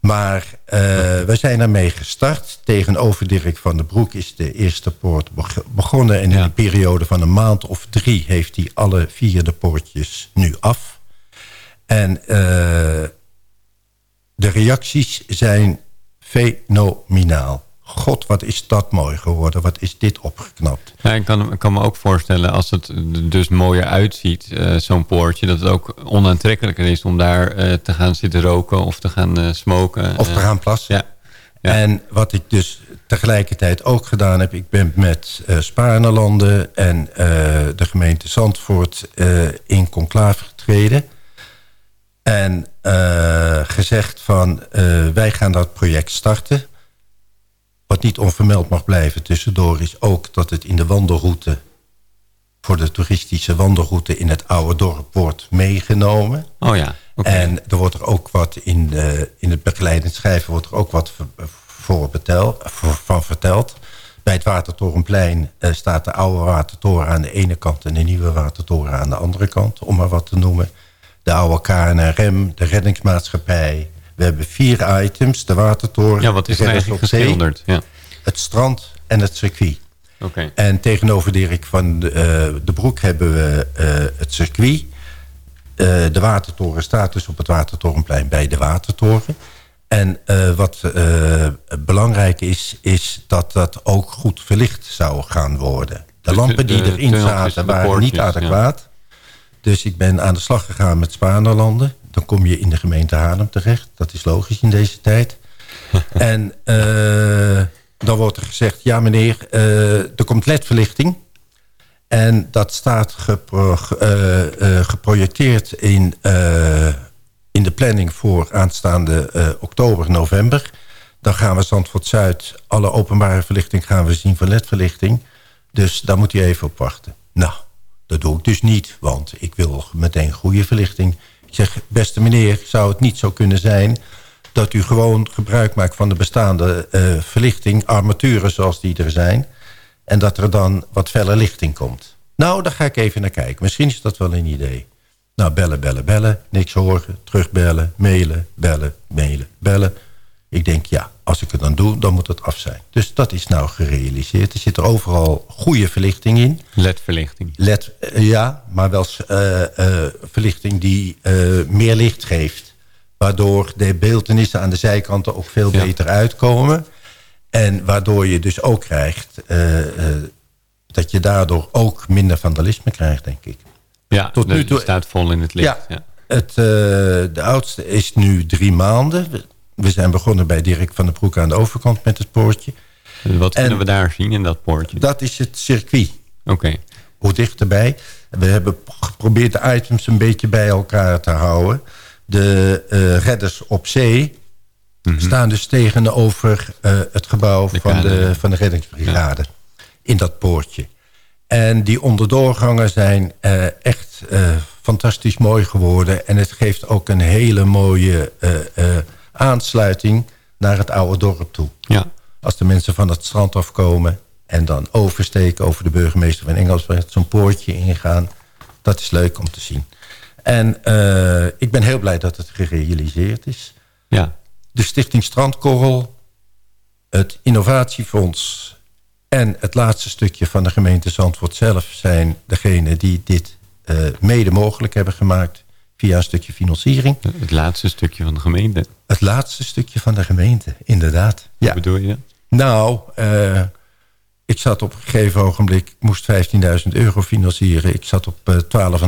Maar uh, we zijn ermee gestart. Tegenover Dirk van den Broek is de eerste poort begonnen. En in ja. een periode van een maand of drie... heeft hij alle vier de poortjes nu af... En uh, de reacties zijn fenomenaal. God, wat is dat mooi geworden. Wat is dit opgeknapt. Ja, ik, kan, ik kan me ook voorstellen, als het dus mooier uitziet, uh, zo'n poortje... dat het ook onaantrekkelijker is om daar uh, te gaan zitten roken of te gaan smoken. Of te gaan plassen. Ja. ja. En wat ik dus tegelijkertijd ook gedaan heb... ik ben met uh, en de gemeente Zandvoort in conclave getreden... En gezegd van uh, wij gaan dat project starten. Wat niet onvermeld mag blijven tussendoor is ook dat het in de wandelroute... voor de toeristische wandelroute in het oude dorp wordt meegenomen. Oh ja, okay. En er wordt er ook wat in, de, in het begeleidend schrijven... wordt er ook wat voor betel, voor, van verteld. Bij het Watertorenplein uh, staat de oude Watertoren aan de ene kant... en de nieuwe Watertoren aan de andere kant, om maar wat te noemen de oude KNRM, de reddingsmaatschappij. We hebben vier items, de watertoren. Ja, wat is er eigenlijk geschilderd? Ja. Het strand en het circuit. Okay. En tegenover Dirk van de, uh, de Broek hebben we uh, het circuit. Uh, de watertoren staat dus op het Watertorenplein bij de watertoren. En wat belangrijk is, is dat dat ook goed verlicht zou gaan worden. De lampen die erin zaten waren niet adequaat. Dus ik ben aan de slag gegaan met Spaanlanden. Dan kom je in de gemeente Haarlem terecht. Dat is logisch in deze tijd. en uh, dan wordt er gezegd... ja meneer, uh, er komt ledverlichting. En dat staat gepro uh, geprojecteerd in, in de planning voor aanstaande oktober, november. Dan gaan we Zandvoort Zuid, alle openbare verlichting gaan we zien voor ledverlichting. Dus daar moet je even op wachten. Nou, dat doe ik dus niet, want ik wil meteen goede verlichting. Ik zeg, beste meneer, zou het niet zo kunnen zijn... dat u gewoon gebruik maakt van de bestaande eh, verlichting, armaturen zoals die er zijn. En dat er dan wat felle lichting komt. Nou, daar ga ik even naar kijken. Misschien is dat wel een idee. Nou, bellen, bellen, bellen. Niks horen. Terugbellen, mailen, bellen, mailen, bellen. Ik denk, ja, als ik het dan doe, dan moet het af zijn. Dus dat is nou gerealiseerd. Er zit er overal goede verlichting in. LED-verlichting. LED, eh, ja, maar wel eh, eh, verlichting die meer licht geeft. Waardoor de beeldenissen aan de zijkanten ook veel beter uitkomen. En waardoor je dus ook krijgt... dat je daardoor ook minder vandalisme krijgt, denk ik. Ja, Tot nu toe- staat vol in het licht. Ja. Ja. Het, de oudste is nu drie maanden. We- zijn begonnen bij Dirk van den Broek aan de overkant met het poortje. Wat En- kunnen we daar zien in dat poortje? Dat is het circuit. Oké. Hoe dichterbij. We hebben geprobeerd de items een beetje bij elkaar te houden. De eh, redders op zee staan dus tegenover eh, het gebouw van, de, van de reddingsbrigade. In dat poortje. En die onderdoorgangen zijn eh, echt fantastisch mooi geworden. En het geeft ook een hele mooie aansluiting naar het oude dorp toe. Ja. Als de mensen van het strand afkomen en dan oversteken over de burgemeester van Engelsberg, zo'n poortje ingaan. Dat is leuk om te zien. En eh, ik ben heel blij dat het gerealiseerd is. Ja. De Stichting Strandkorrel, het Innovatiefonds en het laatste stukje van de gemeente Zandvoort zelf... zijn degene die dit eh, mede mogelijk hebben gemaakt via een stukje financiering. Het laatste stukje van de gemeente. Het laatste stukje van de gemeente, inderdaad. Wat bedoel je? Nou, eh, ik zat op een gegeven ogenblik... ik moest 15.000 euro financieren. Ik zat op eh 12.500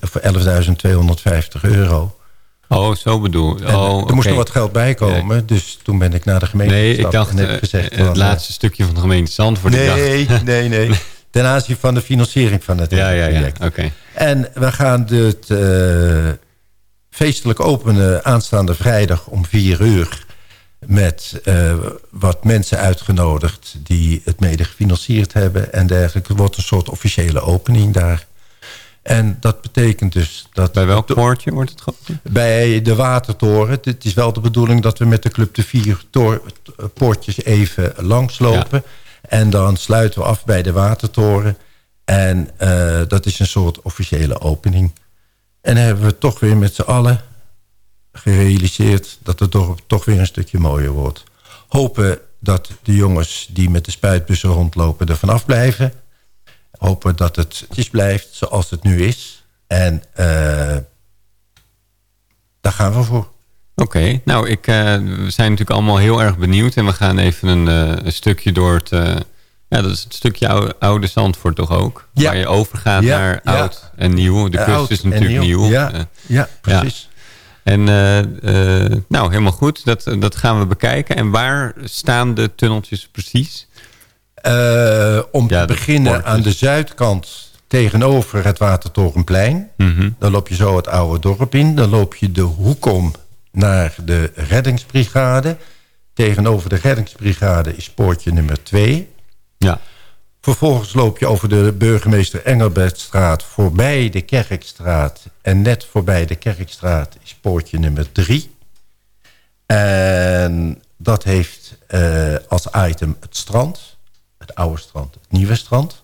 of 11.250 euro. Oh, zo bedoel En, oh, er moest nog wat geld bij komen. Dus toen ben ik naar de gemeente Nee, ik dacht en heb eh, gezegd... het laatste stukje van de gemeente Zandvoort. Nee, nee, nee. Ten aanzien van de financiering van het Ja, hele ja, ja. project. Oké. En we gaan het eh, feestelijk openen aanstaande vrijdag om 4 uur... met eh, wat mensen uitgenodigd die het mede gefinancierd hebben... en dergelijke. Het wordt een soort officiële opening daar. En dat betekent dus dat... Bij welk poortje wordt het geopend? Bij de Watertoren. Het is wel de bedoeling dat we met de club de vier poortjes even langslopen. En dan sluiten we af bij de Watertoren. En eh, dat is een soort officiële opening. En dan hebben we toch weer met z'n allen gerealiseerd... dat het dorp toch weer een stukje mooier wordt. Hopen dat de jongens die met de spuitbussen rondlopen er vanaf blijven. Hopen dat het netjes blijft zoals het nu is. En eh, daar gaan we voor. Oké, nou, ik, eh, we zijn natuurlijk allemaal heel erg benieuwd. En we gaan even een, eh, een stukje door het... eh, ja, dat is het stukje oude, oude Zandvoort toch ook? Ja. Waar je overgaat Ja, naar ja. oud en nieuw. De kust is natuurlijk nieuw. nieuw. Ja, ja, precies. En nou, helemaal goed. Dat, dat gaan we bekijken. En waar staan de tunneltjes precies? Om te beginnen aan de zuidkant tegenover het Watertorenplein. Mhm. Dan loop je zo het oude dorp in. Dan loop je de hoek om naar de reddingsbrigade. Tegenover de reddingsbrigade is poortje nummer 2. Ja. Vervolgens loop je over de burgemeester Engelbertstraat voorbij de Kerkstraat. En net voorbij de Kerkstraat is poortje nummer 3. En dat heeft eh, als item het strand. Het oude strand, het nieuwe strand.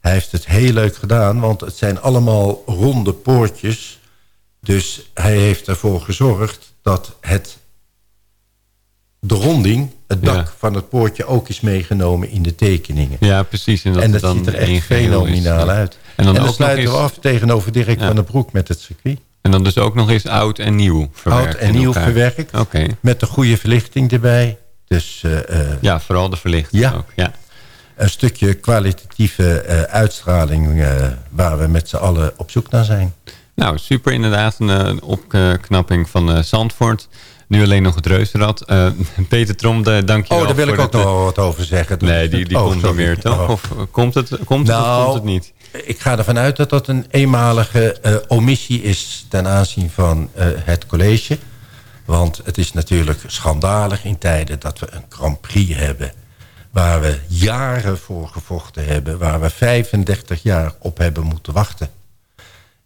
Hij heeft het heel leuk gedaan, want het zijn allemaal ronde poortjes. Dus hij heeft ervoor gezorgd dat het, de ronding, het dak Ja. van het poortje ook is meegenomen in de tekeningen. Ja, precies. En dat, en dan ziet er echt is. fenomenaal uit. En dan, ook nog sluiten eens, we af tegenover Dirk Ja. van den Broek met het circuit. En dan dus ook nog eens oud en nieuw verwerkt. Oud en nieuw elkaar. verwerkt. Oké. Met de goede verlichting erbij. Dus eh, eh, Ja, vooral de verlichting Ja. ook. Ja. een stukje kwalitatieve eh, uitstraling... waar we met z'n allen op zoek naar zijn. Nou, super inderdaad. Een eh, opknapping van eh, Zandvoort. Nu alleen nog het reuzenrad. Eh, Peter Trom, dank je Oh, wel. daar wil ik ook nog wel wat over zeggen. Nee, die, die Oh, komt niet meer, toch? Oh. Of komt het, komt het of Nou, komt het niet? Ik ga ervan uit dat dat een eenmalige omissie is... ten aanzien van het college. Want het is natuurlijk schandalig in tijden dat we een Grand Prix hebben... waar we jaren voor gevochten hebben... waar we 35 jaar op hebben moeten wachten.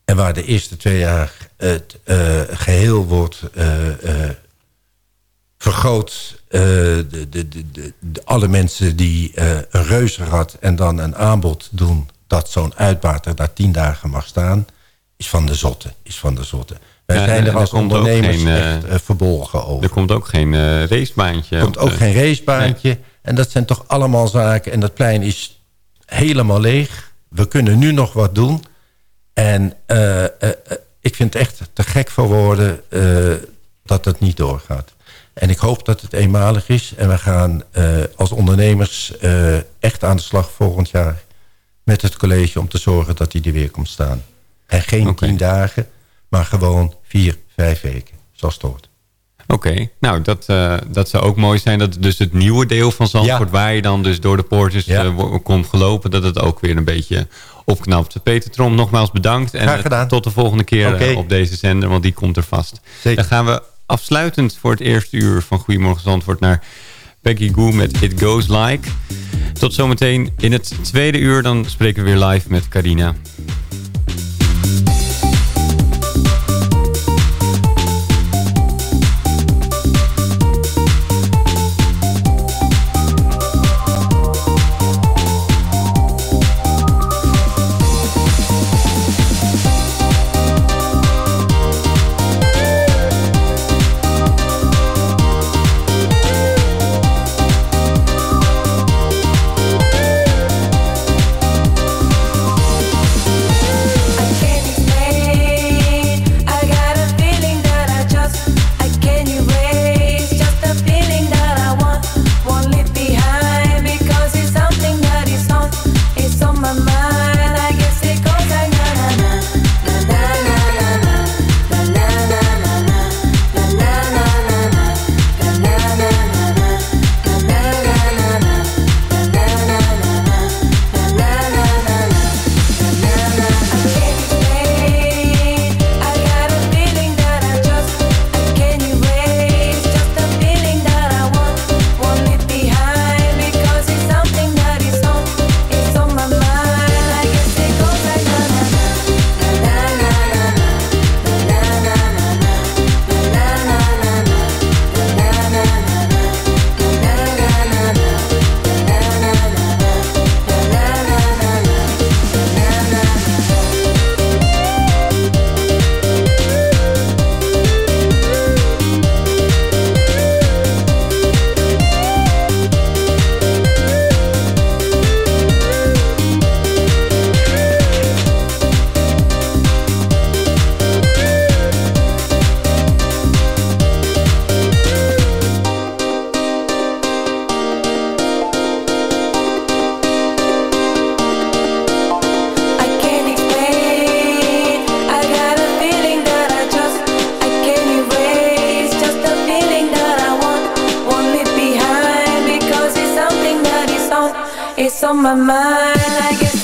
En waar de eerste twee jaar het eh, geheel wordt... eh, eh, vergroot de, de, de, de, alle mensen die een reuzenrad en dan een aanbod doen... dat zo'n uitbater daar tien dagen mag staan, is van de zotte. Is van de zotte. Wij Ja, zijn er als er ondernemers geen, echt verbolgen over. Er komt ook geen racebaantje. Er komt ook geen racebaantje. En dat zijn toch allemaal zaken. En dat plein is helemaal leeg. We kunnen nu nog wat doen. En eh, eh, eh, ik vind het echt te gek voor woorden dat het niet doorgaat. En ik hoop dat het eenmalig is. En we gaan als ondernemers echt aan de slag volgend jaar... met het college om te zorgen dat hij er weer komt staan. En geen tien dagen, maar gewoon vier, vijf weken. Zoals het hoort. Oké, nou dat, eh, dat zou ook mooi zijn. Dat dus het nieuwe deel van Zandvoort... waar je dan dus door de poortjes eh, komt gelopen... dat het ook weer een beetje opknapt. Peter Trom, nogmaals bedankt. En Graag eh, gedaan. tot de volgende keer op deze zender, want die komt er vast. Dan gaan we afsluitend voor het eerste uur van Goedemorgen Zandvoort... naar Peggy Goo met It Goes Like. Tot zometeen in het tweede uur. Dan spreken we weer live met Carina. I guess